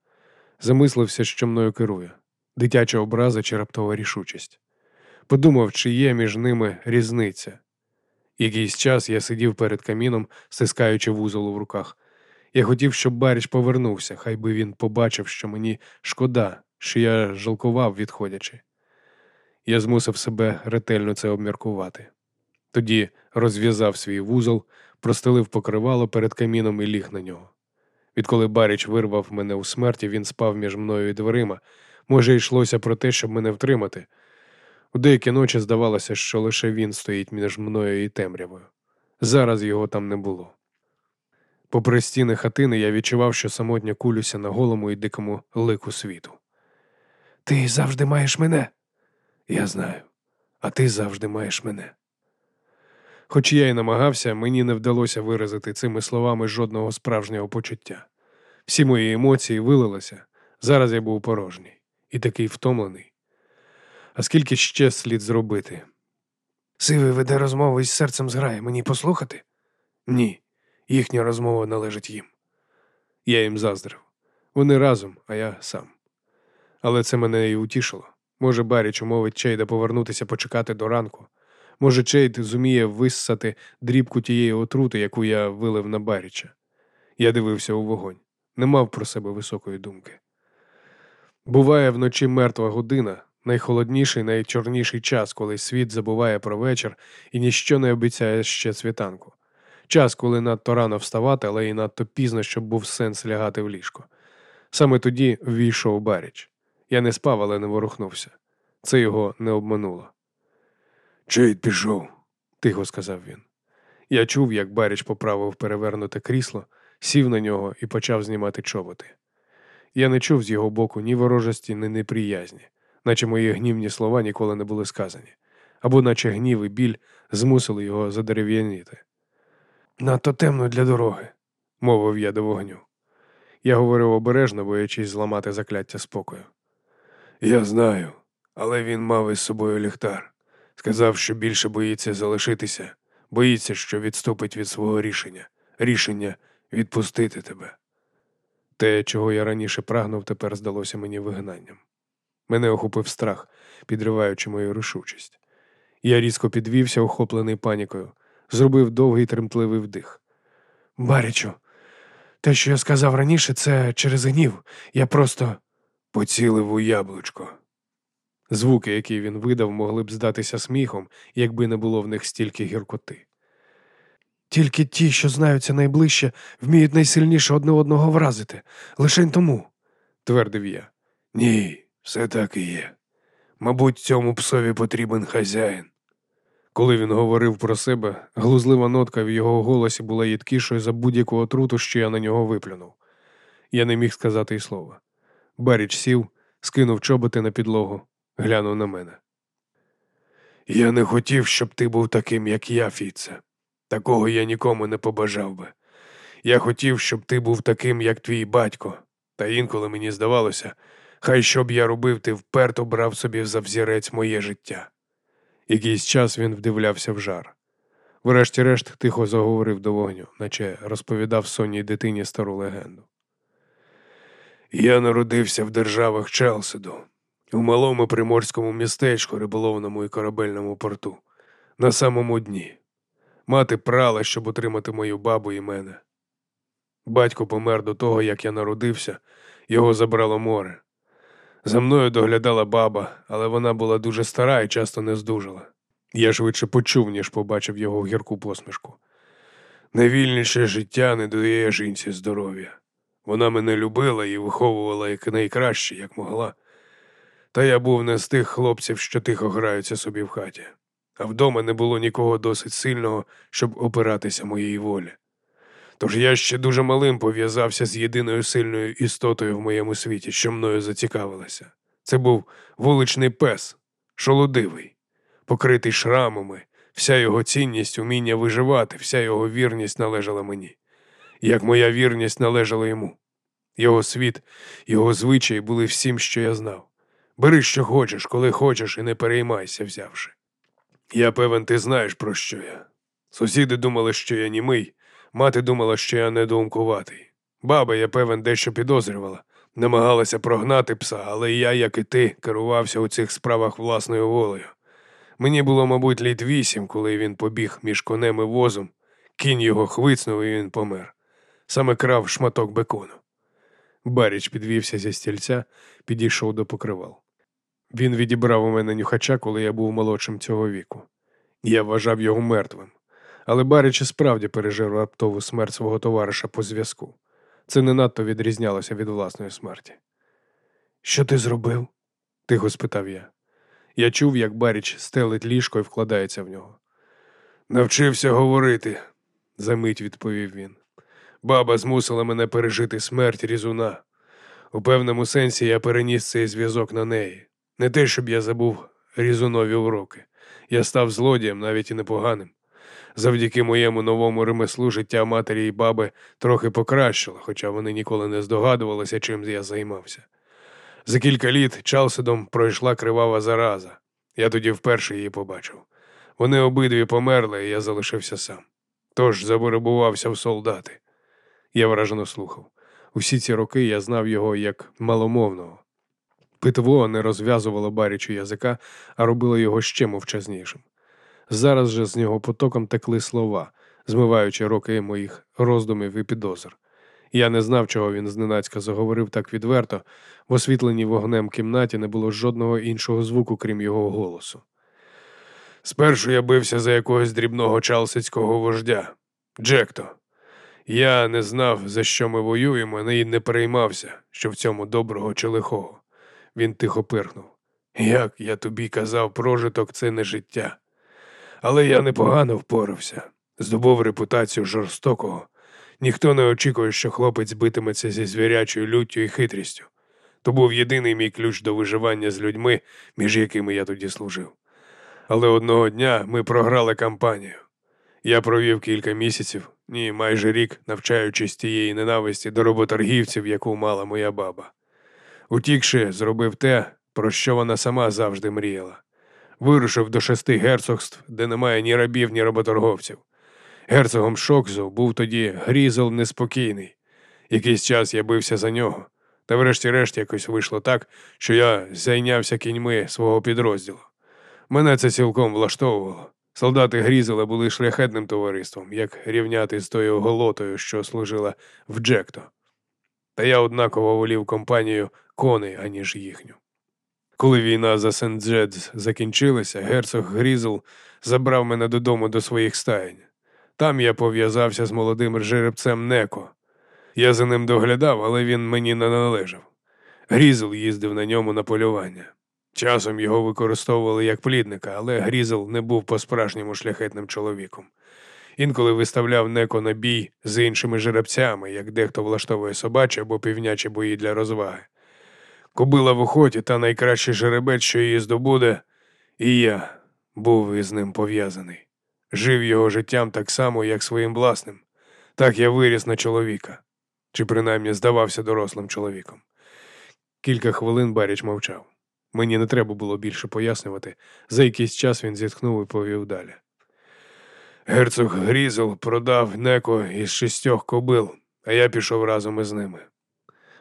Замислився, що мною керує дитяча образа чи раптова рішучість. Подумав, чи є між ними різниця. Якийсь час я сидів перед каміном, стискаючи вузол в руках. Я хотів, щоб Баріч повернувся, хай би він побачив, що мені шкода, що я жалкував, відходячи. Я змусив себе ретельно це обміркувати. Тоді розв'язав свій вузол, простелив покривало перед каміном і ліг на нього. Відколи Баріч вирвав мене у смерті, він спав між мною і дверима. Може, йшлося про те, щоб мене втримати. У деякі ночі здавалося, що лише він стоїть між мною і темрявою. Зараз його там не було. Попри стіни хатини, я відчував, що самотньо кулюся на голому і дикому лику світу. Ти завжди маєш мене. Я знаю, а ти завжди маєш мене. Хоч я й намагався, мені не вдалося виразити цими словами жодного справжнього почуття. Всі мої емоції вилилися. Зараз я був порожній і такий втомлений. А скільки ще слід зробити? Сивий веде розмову із серцем зграє. Мені послухати? Ні, їхня розмова належить їм. Я їм заздрив. Вони разом, а я сам. Але це мене і утішило. Може, Баріч умовить Чейда повернутися почекати до ранку. Може, Чейд зуміє виссати дрібку тієї отрути, яку я вилив на Баріча. Я дивився у вогонь, не мав про себе високої думки. Буває вночі мертва година, найхолодніший, найчорніший час, коли світ забуває про вечір і ніщо не обіцяє ще світанку. Час, коли надто рано вставати, але і надто пізно, щоб був сенс лягати в ліжко. Саме тоді ввійшов Баріч. Я не спав, але не ворухнувся. Це його не обмануло. Чейд пішов. тихо сказав він. Я чув, як Баріч поправив перевернуте крісло, сів на нього і почав знімати чоботи. Я не чув з його боку ні ворожості, ні неприязні, наче мої гнівні слова ніколи не були сказані, або наче гнів і біль змусили його задерев'яніти. Надто темно для дороги, мовив я до вогню. Я говорив обережно, боячись зламати закляття спокою. Я знаю, але він мав із собою ліхтар. Сказав, що більше боїться залишитися, боїться, що відступить від свого рішення, рішення відпустити тебе. Те, чого я раніше прагнув, тепер здалося мені вигнанням. Мене охопив страх, підриваючи мою рішучість. Я різко підвівся, охоплений панікою, зробив довгий тремтливий вдих. Барічу, те, що я сказав раніше, це через гнів. Я просто поцілив у яблучко. Звуки, які він видав, могли б здатися сміхом, якби не було в них стільки гіркоти. Тільки ті, що знаються найближче, вміють найсильніше одне одного вразити. Лишень тому, твердив я. Ні, все так і є. Мабуть, цьому псові потрібен хазяїн. Коли він говорив про себе, глузлива нотка в його голосі була їдкішою за будь-яку отруту, що я на нього виплюнув. Я не міг сказати й слова. Баріч сів, скинув чоботи на підлогу, глянув на мене. Я не хотів, щоб ти був таким, як я, Фіце. Такого я нікому не побажав би. Я хотів, щоб ти був таким, як твій батько, та інколи мені здавалося, хай що б я робив, ти вперто брав собі за взірець моє життя. Якийсь час він вдивлявся в жар. Врешті-решт тихо заговорив до вогню, наче розповідав сонній дитині стару легенду. Я народився в державах Челсиду, у малому приморському містечку, риболовному і корабельному порту, на самому дні. Мати прала, щоб утримати мою бабу і мене. Батько помер до того, як я народився, його забрало море. За мною доглядала баба, але вона була дуже стара і часто не здужала. Я швидше почув, ніж побачив його гірку посмішку. Найвільніше життя не дає жінці здоров'я. Вона мене любила і виховувала як найкраще, як могла. Та я був не з тих хлопців, що тихо граються собі в хаті, а вдома не було нікого досить сильного, щоб опиратися моїй волі. Тож я ще дуже малим пов'язався з єдиною сильною істотою в моєму світі, що мною зацікавилася. Це був вуличний пес, шолодивий, покритий шрамами, вся його цінність, уміння виживати, вся його вірність належала мені, як моя вірність належала йому. Його світ, його звичаї були всім, що я знав. Бери, що хочеш, коли хочеш, і не переймайся, взявши. Я певен, ти знаєш, про що я. Сусіди думали, що я німий, мати думала, що я недоумкуватий. Баба, я певен, дещо підозрювала, намагалася прогнати пса, але я, як і ти, керувався у цих справах власною волею. Мені було, мабуть, літ вісім, коли він побіг між конем і возом, кінь його хвицнув і він помер. Саме крав шматок бекону. Баріч підвівся зі стільця, підійшов до покривал. Він відібрав у мене нюхача, коли я був молодшим цього віку. Я вважав його мертвим. Але Баріч і справді пережив раптову смерть свого товариша по зв'язку. Це не надто відрізнялося від власної смерті. Що ти зробив? тихо спитав я. Я чув, як Баріч стелить ліжко і вкладається в нього. Навчився говорити, замить відповів він. Баба змусила мене пережити смерть різуна. У певному сенсі я переніс цей зв'язок на неї. Не те, щоб я забув різунові уроки. Я став злодієм, навіть і непоганим. Завдяки моєму новому ремеслу життя матері і баби трохи покращило, хоча вони ніколи не здогадувалися, чим я займався. За кілька літ Чалседом пройшла кривава зараза. Я тоді вперше її побачив. Вони обидві померли, і я залишився сам. Тож заборебувався в солдати. Я вражено слухав. Усі ці роки я знав його як маломовного. Питво не розв'язувало барічу язика, а робило його ще мовчазнішим. Зараз же з нього потоком текли слова, змиваючи роки моїх роздумів і підозр. Я не знав, чого він зненацька заговорив так відверто, в освітленій вогнем кімнаті не було жодного іншого звуку, крім його голосу. Спершу я бився за якогось дрібного чалсицького вождя Джекто. Я не знав, за що ми воюємо, і не переймався, що в цьому доброго чи лихого. Він тихо пирхнув. Як я тобі казав, прожиток це не життя. Але я непогано впорався, здобув репутацію жорстокого. Ніхто не очікує, що хлопець битиметься зі звірячою люттю і хитрістю. То був єдиний мій ключ до виживання з людьми, між якими я тоді служив. Але одного дня ми програли кампанію. Я провів кілька місяців, ні, майже рік, навчаючись тієї ненависті до роботоргівців, яку мала моя баба. Утікши, зробив те, про що вона сама завжди мріяла. Вирушив до шести герцогств, де немає ні рабів, ні работорговців. Герцогом Шоксу був тоді Грізел неспокійний. Якийсь час я бився за нього, та врешті-решт якось вийшло так, що я зайнявся кіньми свого підрозділу. Мене це цілком влаштовувало. Солдати Грізела були шляхетним товариством, як рівняти з тою голотою, що служила в Джекто. Та я однаково волів компанію коней, аніж їхню. Коли війна за Сенд-Еджс закінчилася, герцог Грізел забрав мене додому до своїх стаєнь. Там я пов'язався з молодим жеребцем Неко. Я за ним доглядав, але він мені не належав. Грізел їздив на ньому на полювання. Часом його використовували як плідника, але Грізел не був по-справжньому шляхетним чоловіком. Інколи виставляв неко на бій з іншими жеребцями, як дехто влаштовує собачі або півнячі бої для розваги. Кобила в охоті та найкращий жеребець, що її здобуде, і я був із ним пов'язаний. Жив його життям так само, як своїм власним. Так я виріс на чоловіка, чи принаймні здавався дорослим чоловіком. Кілька хвилин Баріч мовчав. Мені не треба було більше пояснювати. За якийсь час він зітхнув і повів далі. Герцог Грізел продав неко із шістьох кобил, а я пішов разом із ними.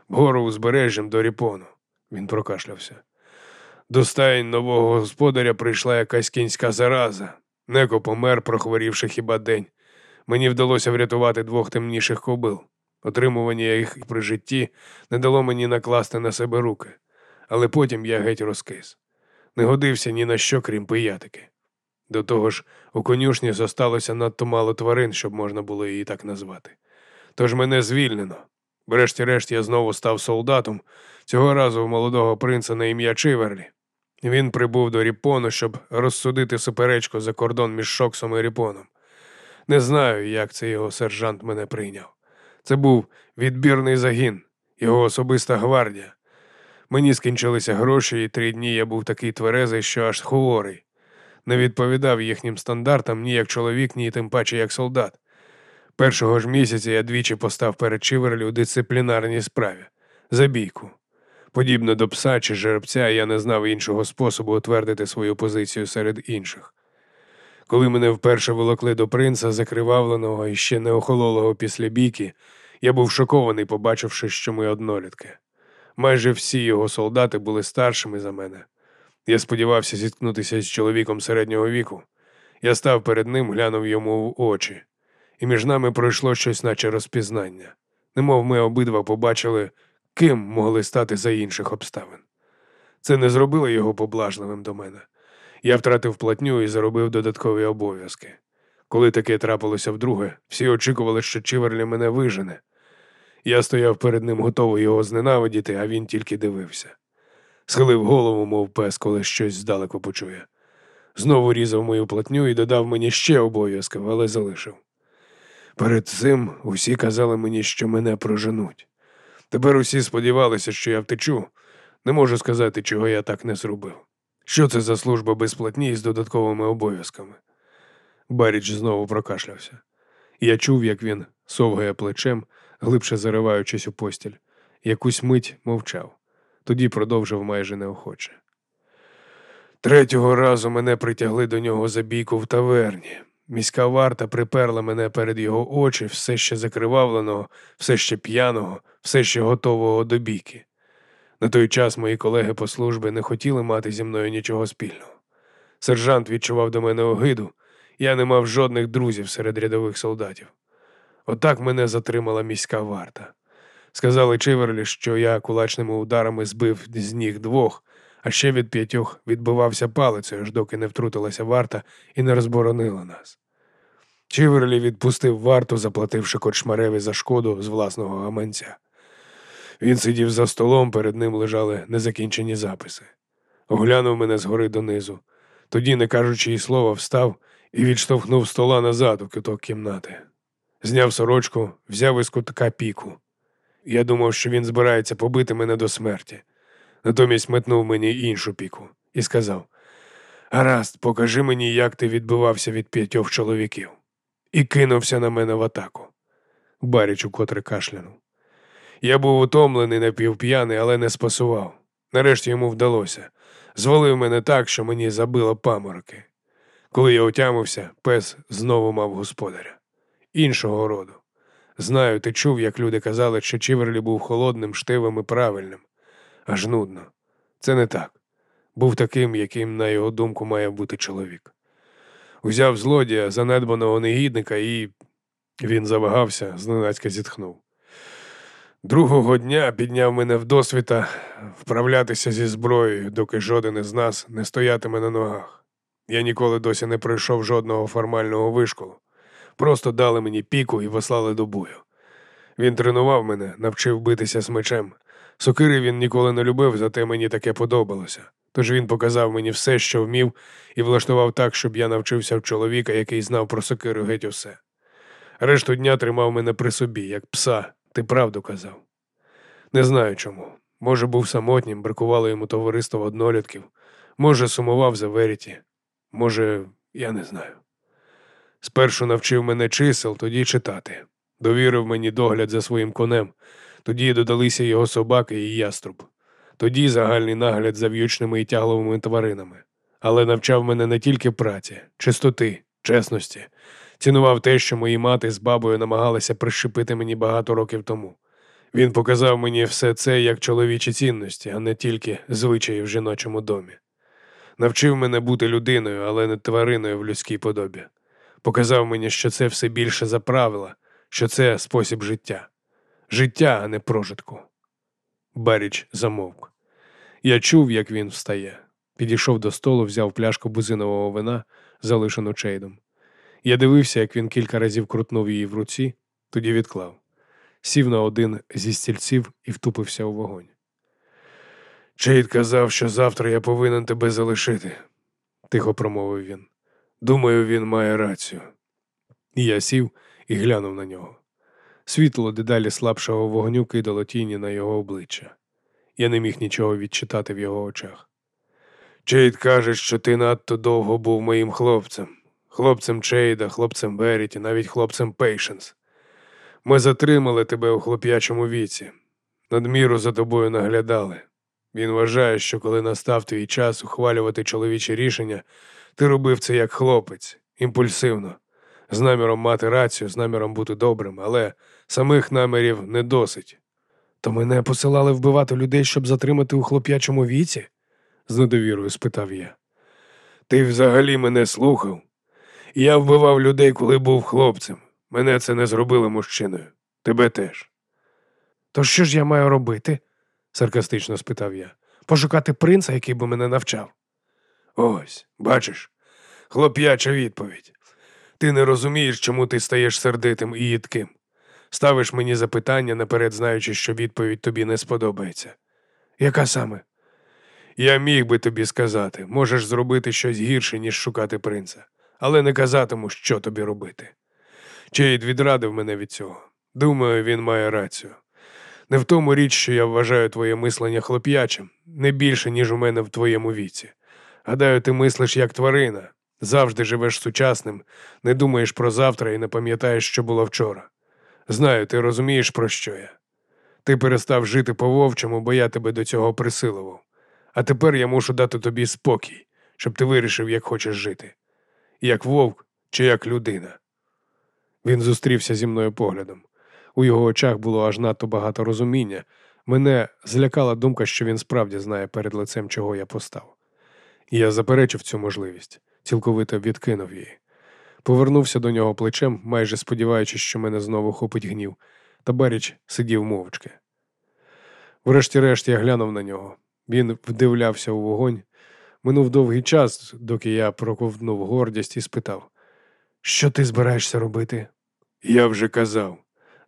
Вгору узбережжям до Ріпону. Він прокашлявся. До стаєнь нового господаря прийшла якась кінська зараза. Неко помер, прохворівши хіба день. Мені вдалося врятувати двох темніших кобил. Отримування їх при житті не дало мені накласти на себе руки але потім я геть розкис. Не годився ні на що, крім пиятики. До того ж, у конюшні зосталося надто мало тварин, щоб можна було її так назвати. Тож мене звільнено. Врешті-решт я знову став солдатом, цього разу у молодого принца на ім'я Чиверлі. Він прибув до Ріпону, щоб розсудити суперечку за кордон між Шоксом і Ріпоном. Не знаю, як це його сержант мене прийняв. Це був відбірний загін, його особиста гвардія. Мені скінчилися гроші, і три дні я був такий тверезий, що аж хворий. Не відповідав їхнім стандартам ні як чоловік, ні тим паче як солдат. Першого ж місяця я двічі постав перед Чиверлі у дисциплінарній справі за бійку. Подібно до пса чи жеребця, я не знав іншого способу утвердити свою позицію серед інших. Коли мене вперше волокли до принца, закривавленого і ще не охололого після бійки, я був шокований, побачивши, що ми однолітки. Майже всі його солдати були старшими за мене. Я сподівався зіткнутися з чоловіком середнього віку. Я став перед ним, глянув йому в очі, і між нами пройшло щось, наче розпізнання, немов ми обидва побачили, ким могли стати за інших обставин. Це не зробило його поблажливим до мене. Я втратив платню і заробив додаткові обов'язки. Коли таке трапилося вдруге, всі очікували, що Чиверлі мене вижене. Я стояв перед ним, готовий його зненавидіти, а він тільки дивився. Схилив голову, мов пес, коли щось здалеку почує. Знову різав мою платню і додав мені ще обов'язків, але залишив. Перед цим усі казали мені, що мене проженуть. Тепер усі сподівалися, що я втечу. Не можу сказати, чого я так не зробив. Що це за служба без платні з додатковими обов'язками? Баріч знову прокашлявся. Я чув, як він совгає плечем, глибше зариваючись у постіль, якусь мить мовчав, тоді продовжив майже неохоче. Третього разу мене притягли до нього за бійку в таверні. Міська варта приперла мене перед його очі, все ще закривавленого, все ще п'яного, все ще готового до бійки. На той час мої колеги по службі не хотіли мати зі мною нічого спільного. Сержант відчував до мене огиду, я не мав жодних друзів серед рядових солдатів. Отак мене затримала міська варта. Сказали Чиверлі, що я кулачними ударами збив з ніг двох, а ще від п'ятьох відбивався палицею, аж доки не втрутилася варта і не розборонила нас. Чиверлі відпустив варту, заплативши корчмареві за шкоду з власного гаманця. Він сидів за столом, перед ним лежали незакінчені записи. Оглянув мене згори донизу. Тоді, не кажучи й слова, встав і відштовхнув стола назад у куток кімнати. Зняв сорочку, взяв із кутка піку. Я думав, що він збирається побити мене до смерті. Натомість метнув мені іншу піку і сказав: Гаразд, покажи мені, як ти відбивався від п'ятьох чоловіків, і кинувся на мене в атаку. Баріч укотре кашлянув. Я був утомлений, напівп'яний, але не спасував. Нарешті йому вдалося. Звалив мене так, що мені забило памороки. Коли я отямився, пес знову мав господаря. Іншого роду. Знаю, ти чув, як люди казали, що Чіверлі був холодним, штивим і правильним. Аж нудно. Це не так. Був таким, яким, на його думку, має бути чоловік. Узяв злодія, занедбаного негідника, і він завагався, зненацька зітхнув. Другого дня підняв мене в досвіта вправлятися зі зброєю, доки жоден із нас не стоятиме на ногах. Я ніколи досі не пройшов жодного формального вишколу. Просто дали мені піку і послали до бою. Він тренував мене, навчив битися з мечем. Сокири він ніколи не любив, зате мені таке подобалося. Тож він показав мені все, що вмів, і влаштував так, щоб я навчився в чоловіка, який знав про сокиру геть усе. Решту дня тримав мене при собі, як пса, ти правду казав. Не знаю чому. Може, був самотнім, бракувало йому товариства однолітків, може, сумував за Веріті, може, я не знаю. Спершу навчив мене чисел, тоді читати. Довірив мені догляд за своїм конем, тоді додалися його собаки і яструб, тоді загальний нагляд за в'ючними і тягловими тваринами. Але навчав мене не тільки праці, чистоти, чесності, цінував те, що мої мати з бабою намагалися прищепити мені багато років тому. Він показав мені все це як чоловічі цінності, а не тільки звичаї в жіночому домі. Навчив мене бути людиною, але не твариною в людській подобі. Показав мені, що це все більше за правила, що це спосіб життя. Життя, а не прожитку. Баріч замовк. Я чув, як він встає. Підійшов до столу, взяв пляшку бузинового вина, залишену чейдом. Я дивився, як він кілька разів крутнув її в руці, тоді відклав. Сів на один зі стільців і втупився у вогонь. Чейд казав, що завтра я повинен тебе залишити, тихо промовив він. Думаю, він має рацію. І я сів і глянув на нього. Світло дедалі слабшого вогню кидало тіні на його обличчя. Я не міг нічого відчитати в його очах. Чейд каже, що ти надто довго був моїм хлопцем, хлопцем Чейда, хлопцем Беріті, навіть хлопцем Пейшенс. Ми затримали тебе у хлоп'ячому віці, надміру за тобою наглядали. Він вважає, що коли настав твій час ухвалювати чоловічі рішення, ти робив це як хлопець, імпульсивно, з наміром мати рацію, з наміром бути добрим, але самих намірів не досить. То мене посилали вбивати людей, щоб затримати у хлоп'ячому віці? з недовірою спитав я. Ти взагалі мене слухав? Я вбивав людей, коли був хлопцем. Мене це не зробило мужчиною. Тебе теж. То що ж я маю робити? саркастично спитав я. Пошукати принца, який би мене навчав. Ось, бачиш, хлоп'яча відповідь. Ти не розумієш, чому ти стаєш сердитим і їдким. Ставиш мені запитання, наперед знаючи, що відповідь тобі не сподобається. Яка саме? Я міг би тобі сказати, можеш зробити щось гірше, ніж шукати принца, але не казатиму, що тобі робити. Чейд відрадив мене від цього. Думаю, він має рацію. Не в тому річ, що я вважаю твоє мислення хлоп'ячим, не більше, ніж у мене в твоєму віці. Гадаю, ти мислиш як тварина, завжди живеш сучасним, не думаєш про завтра і не пам'ятаєш, що було вчора. Знаю, ти розумієш, про що я. Ти перестав жити по вовчому, бо я тебе до цього присилував. А тепер я мушу дати тобі спокій, щоб ти вирішив, як хочеш жити, як вовк чи як людина. Він зустрівся зі мною поглядом. У його очах було аж надто багато розуміння. Мене злякала думка, що він справді знає перед лицем, чого я постав. Я заперечив цю можливість, цілковито відкинув її. Повернувся до нього плечем, майже сподіваючись, що мене знову хопить гнів, та Баріч сидів мовчки. Врешті-решт я глянув на нього. Він вдивлявся у вогонь. Минув довгий час, доки я проковтнув гордість і спитав: Що ти збираєшся робити? Я вже казав.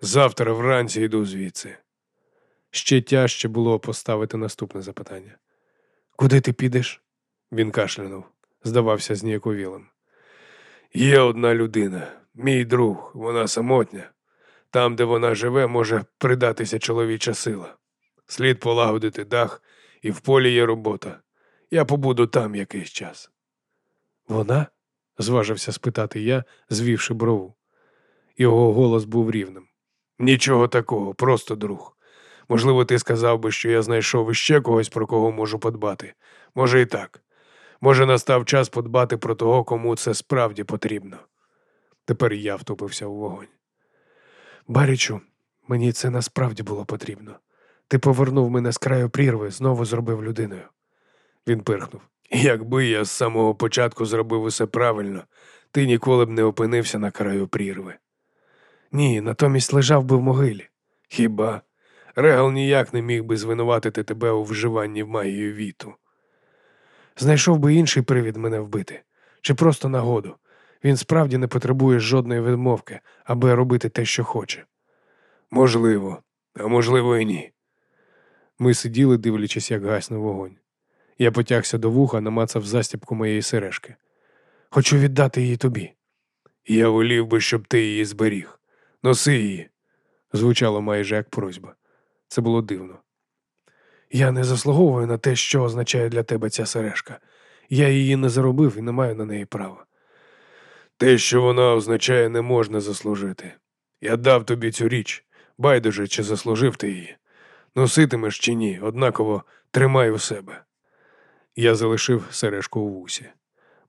Завтра вранці йду звідси. Ще тяжче було поставити наступне запитання. Куди ти підеш? Він кашлянув, здавався зніяковілим. Є одна людина, мій друг, вона самотня. Там, де вона живе, може придатися чоловіча сила. Слід полагодити дах, і в полі є робота. Я побуду там якийсь час. Вона? зважився спитати я, звівши брову. Його голос був рівним. Нічого такого, просто друг. Можливо, ти сказав би, що я знайшов іще когось, про кого можу подбати. Може, і так. Може, настав час подбати про того, кому це справді потрібно. Тепер я втопився у вогонь. Барічу, мені це насправді було потрібно. Ти повернув мене з краю прірви, знову зробив людиною. Він пирхнув. Якби я з самого початку зробив усе правильно, ти ніколи б не опинився на краю прірви. Ні, натомість лежав би в могилі. Хіба Регал ніяк не міг би звинуватити тебе у вживанні в магію віту. Знайшов би інший привід мене вбити, чи просто нагоду. Він справді не потребує жодної відмовки, аби робити те, що хоче. Можливо, а можливо, і ні. Ми сиділи, дивлячись, як гасне вогонь. Я потягся до вуха, намацав застібку моєї сережки. Хочу віддати її тобі. Я волів би, щоб ти її зберіг. Носи її. Звучало майже як просьба. Це було дивно. Я не заслуговую на те, що означає для тебе ця сережка. Я її не заробив і не маю на неї права. Те, що вона означає, не можна заслужити. Я дав тобі цю річ, байдуже, чи заслужив ти її. Носитимеш чи ні, однаково тримай у себе. Я залишив сережку у вусі.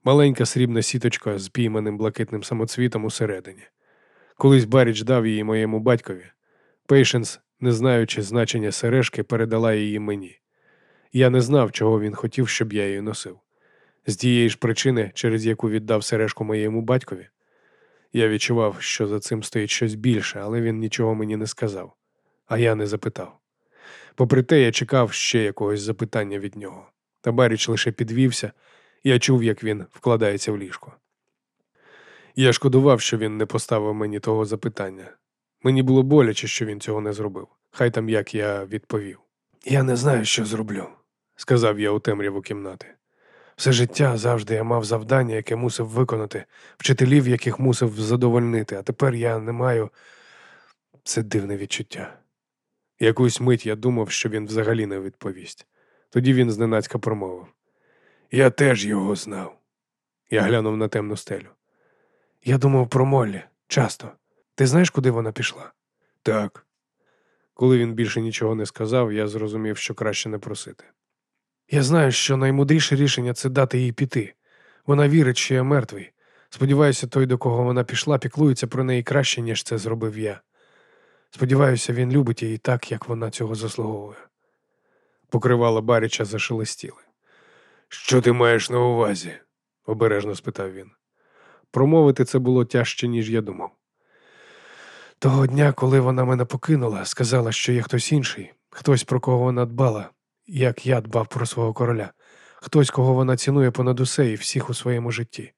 Маленька срібна сіточка з пійманим блакитним самоцвітом усередині. Колись Баріч дав її моєму батькові. Пейшенс, не знаючи значення сережки, передала її мені. Я не знав, чого він хотів, щоб я її носив. З тієї ж причини, через яку віддав сережку моєму батькові. Я відчував, що за цим стоїть щось більше, але він нічого мені не сказав, а я не запитав. Попри те, я чекав ще якогось запитання від нього. Та Баріч лише підвівся, я чув, як він вкладається в ліжко. Я шкодував, що він не поставив мені того запитання. Мені було боляче, що він цього не зробив. Хай там як я відповів. Я не знаю, що зроблю, сказав я у темряву кімнати. Все життя завжди я мав завдання, яке мусив виконати, вчителів, яких мусив задовольнити, а тепер я не маю. Це дивне відчуття. Якусь мить я думав, що він взагалі не відповість. Тоді він зненацька промовив. Я теж його знав. Я глянув на темну стелю. Я думав про Моллі. Часто. Ти знаєш, куди вона пішла? Так. Коли він більше нічого не сказав, я зрозумів, що краще не просити. Я знаю, що наймудріше рішення це дати їй піти. Вона вірить, що я мертвий. Сподіваюся, той, до кого вона пішла, піклується про неї краще, ніж це зробив я. Сподіваюся, він любить її так, як вона цього заслуговує. Покривала Баріча зашелестіли. Що ти маєш на увазі? обережно спитав він. Промовити це було тяжче, ніж я думав. Того дня, коли вона мене покинула, сказала, що є хтось інший, хтось, про кого вона дбала, як я дбав про свого короля, хтось, кого вона цінує понад усе і всіх у своєму житті.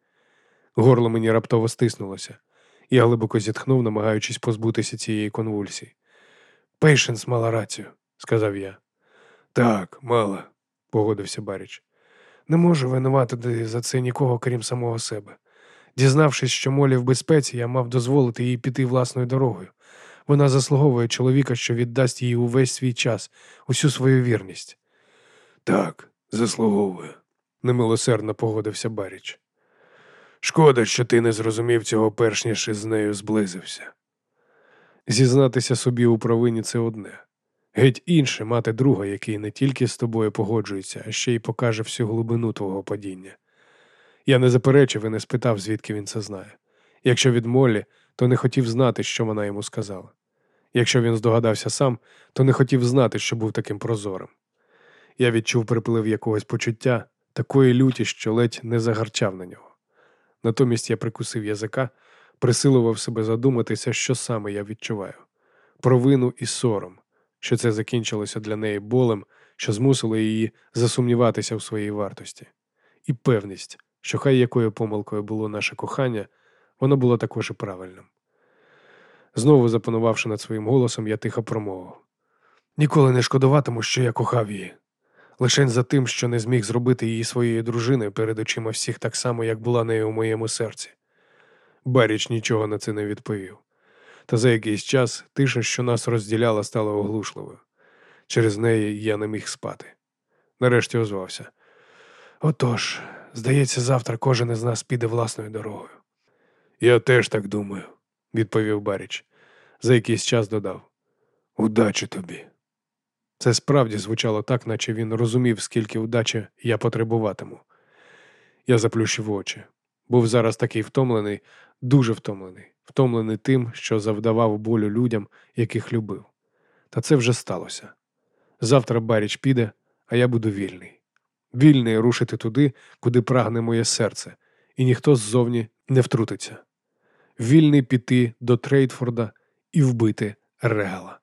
Горло мені раптово стиснулося. Я глибоко зітхнув, намагаючись позбутися цієї конвульсії. Пейшенс мала рацію, сказав я. Так, мала, погодився Баріч. Не можу винувати за це нікого, крім самого себе. Дізнавшись, що Молі в безпеці, я мав дозволити їй піти власною дорогою. Вона заслуговує чоловіка, що віддасть їй увесь свій час, усю свою вірність. Так, заслуговує, немилосердно погодився Баріч. Шкода, що ти не зрозумів цього перш ніж із нею зблизився. Зізнатися собі у провині це одне. Геть інше мати друга, який не тільки з тобою погоджується, а ще й покаже всю глибину твого падіння. Я не заперечив і не спитав, звідки він це знає. Якщо від Моллі, то не хотів знати, що вона йому сказала. Якщо він здогадався сам, то не хотів знати, що був таким прозорим. Я відчув приплив якогось почуття, такої люті, що ледь не загарчав на нього. Натомість я прикусив язика, присилував себе задуматися, що саме я відчуваю провину і сором, що це закінчилося для неї болем, що змусило її засумніватися в своїй вартості, і певність, що хай якою помилкою було наше кохання, воно було також і правильним. Знову запанувавши над своїм голосом, я тихо промовив. Ніколи не шкодуватиму, що я кохав її. Лишень за тим, що не зміг зробити її своєю дружиною перед очима всіх так само, як була нею у моєму серці. Баріч нічого на це не відповів. Та за якийсь час тиша, що нас розділяла, стала оглушливою. Через неї я не міг спати. Нарешті озвався. Отож, здається, завтра кожен із нас піде власною дорогою. Я теж так думаю, відповів Баріч. За якийсь час додав. Удачі тобі. Це справді звучало так, наче він розумів, скільки удачі я потребуватиму. Я заплющив очі. Був зараз такий втомлений, дуже втомлений, втомлений тим, що завдавав болю людям, яких любив. Та це вже сталося. Завтра Баріч піде, а я буду вільний. Вільний рушити туди, куди прагне моє серце, і ніхто ззовні не втрутиться. Вільний піти до Трейдфорда і вбити Регала.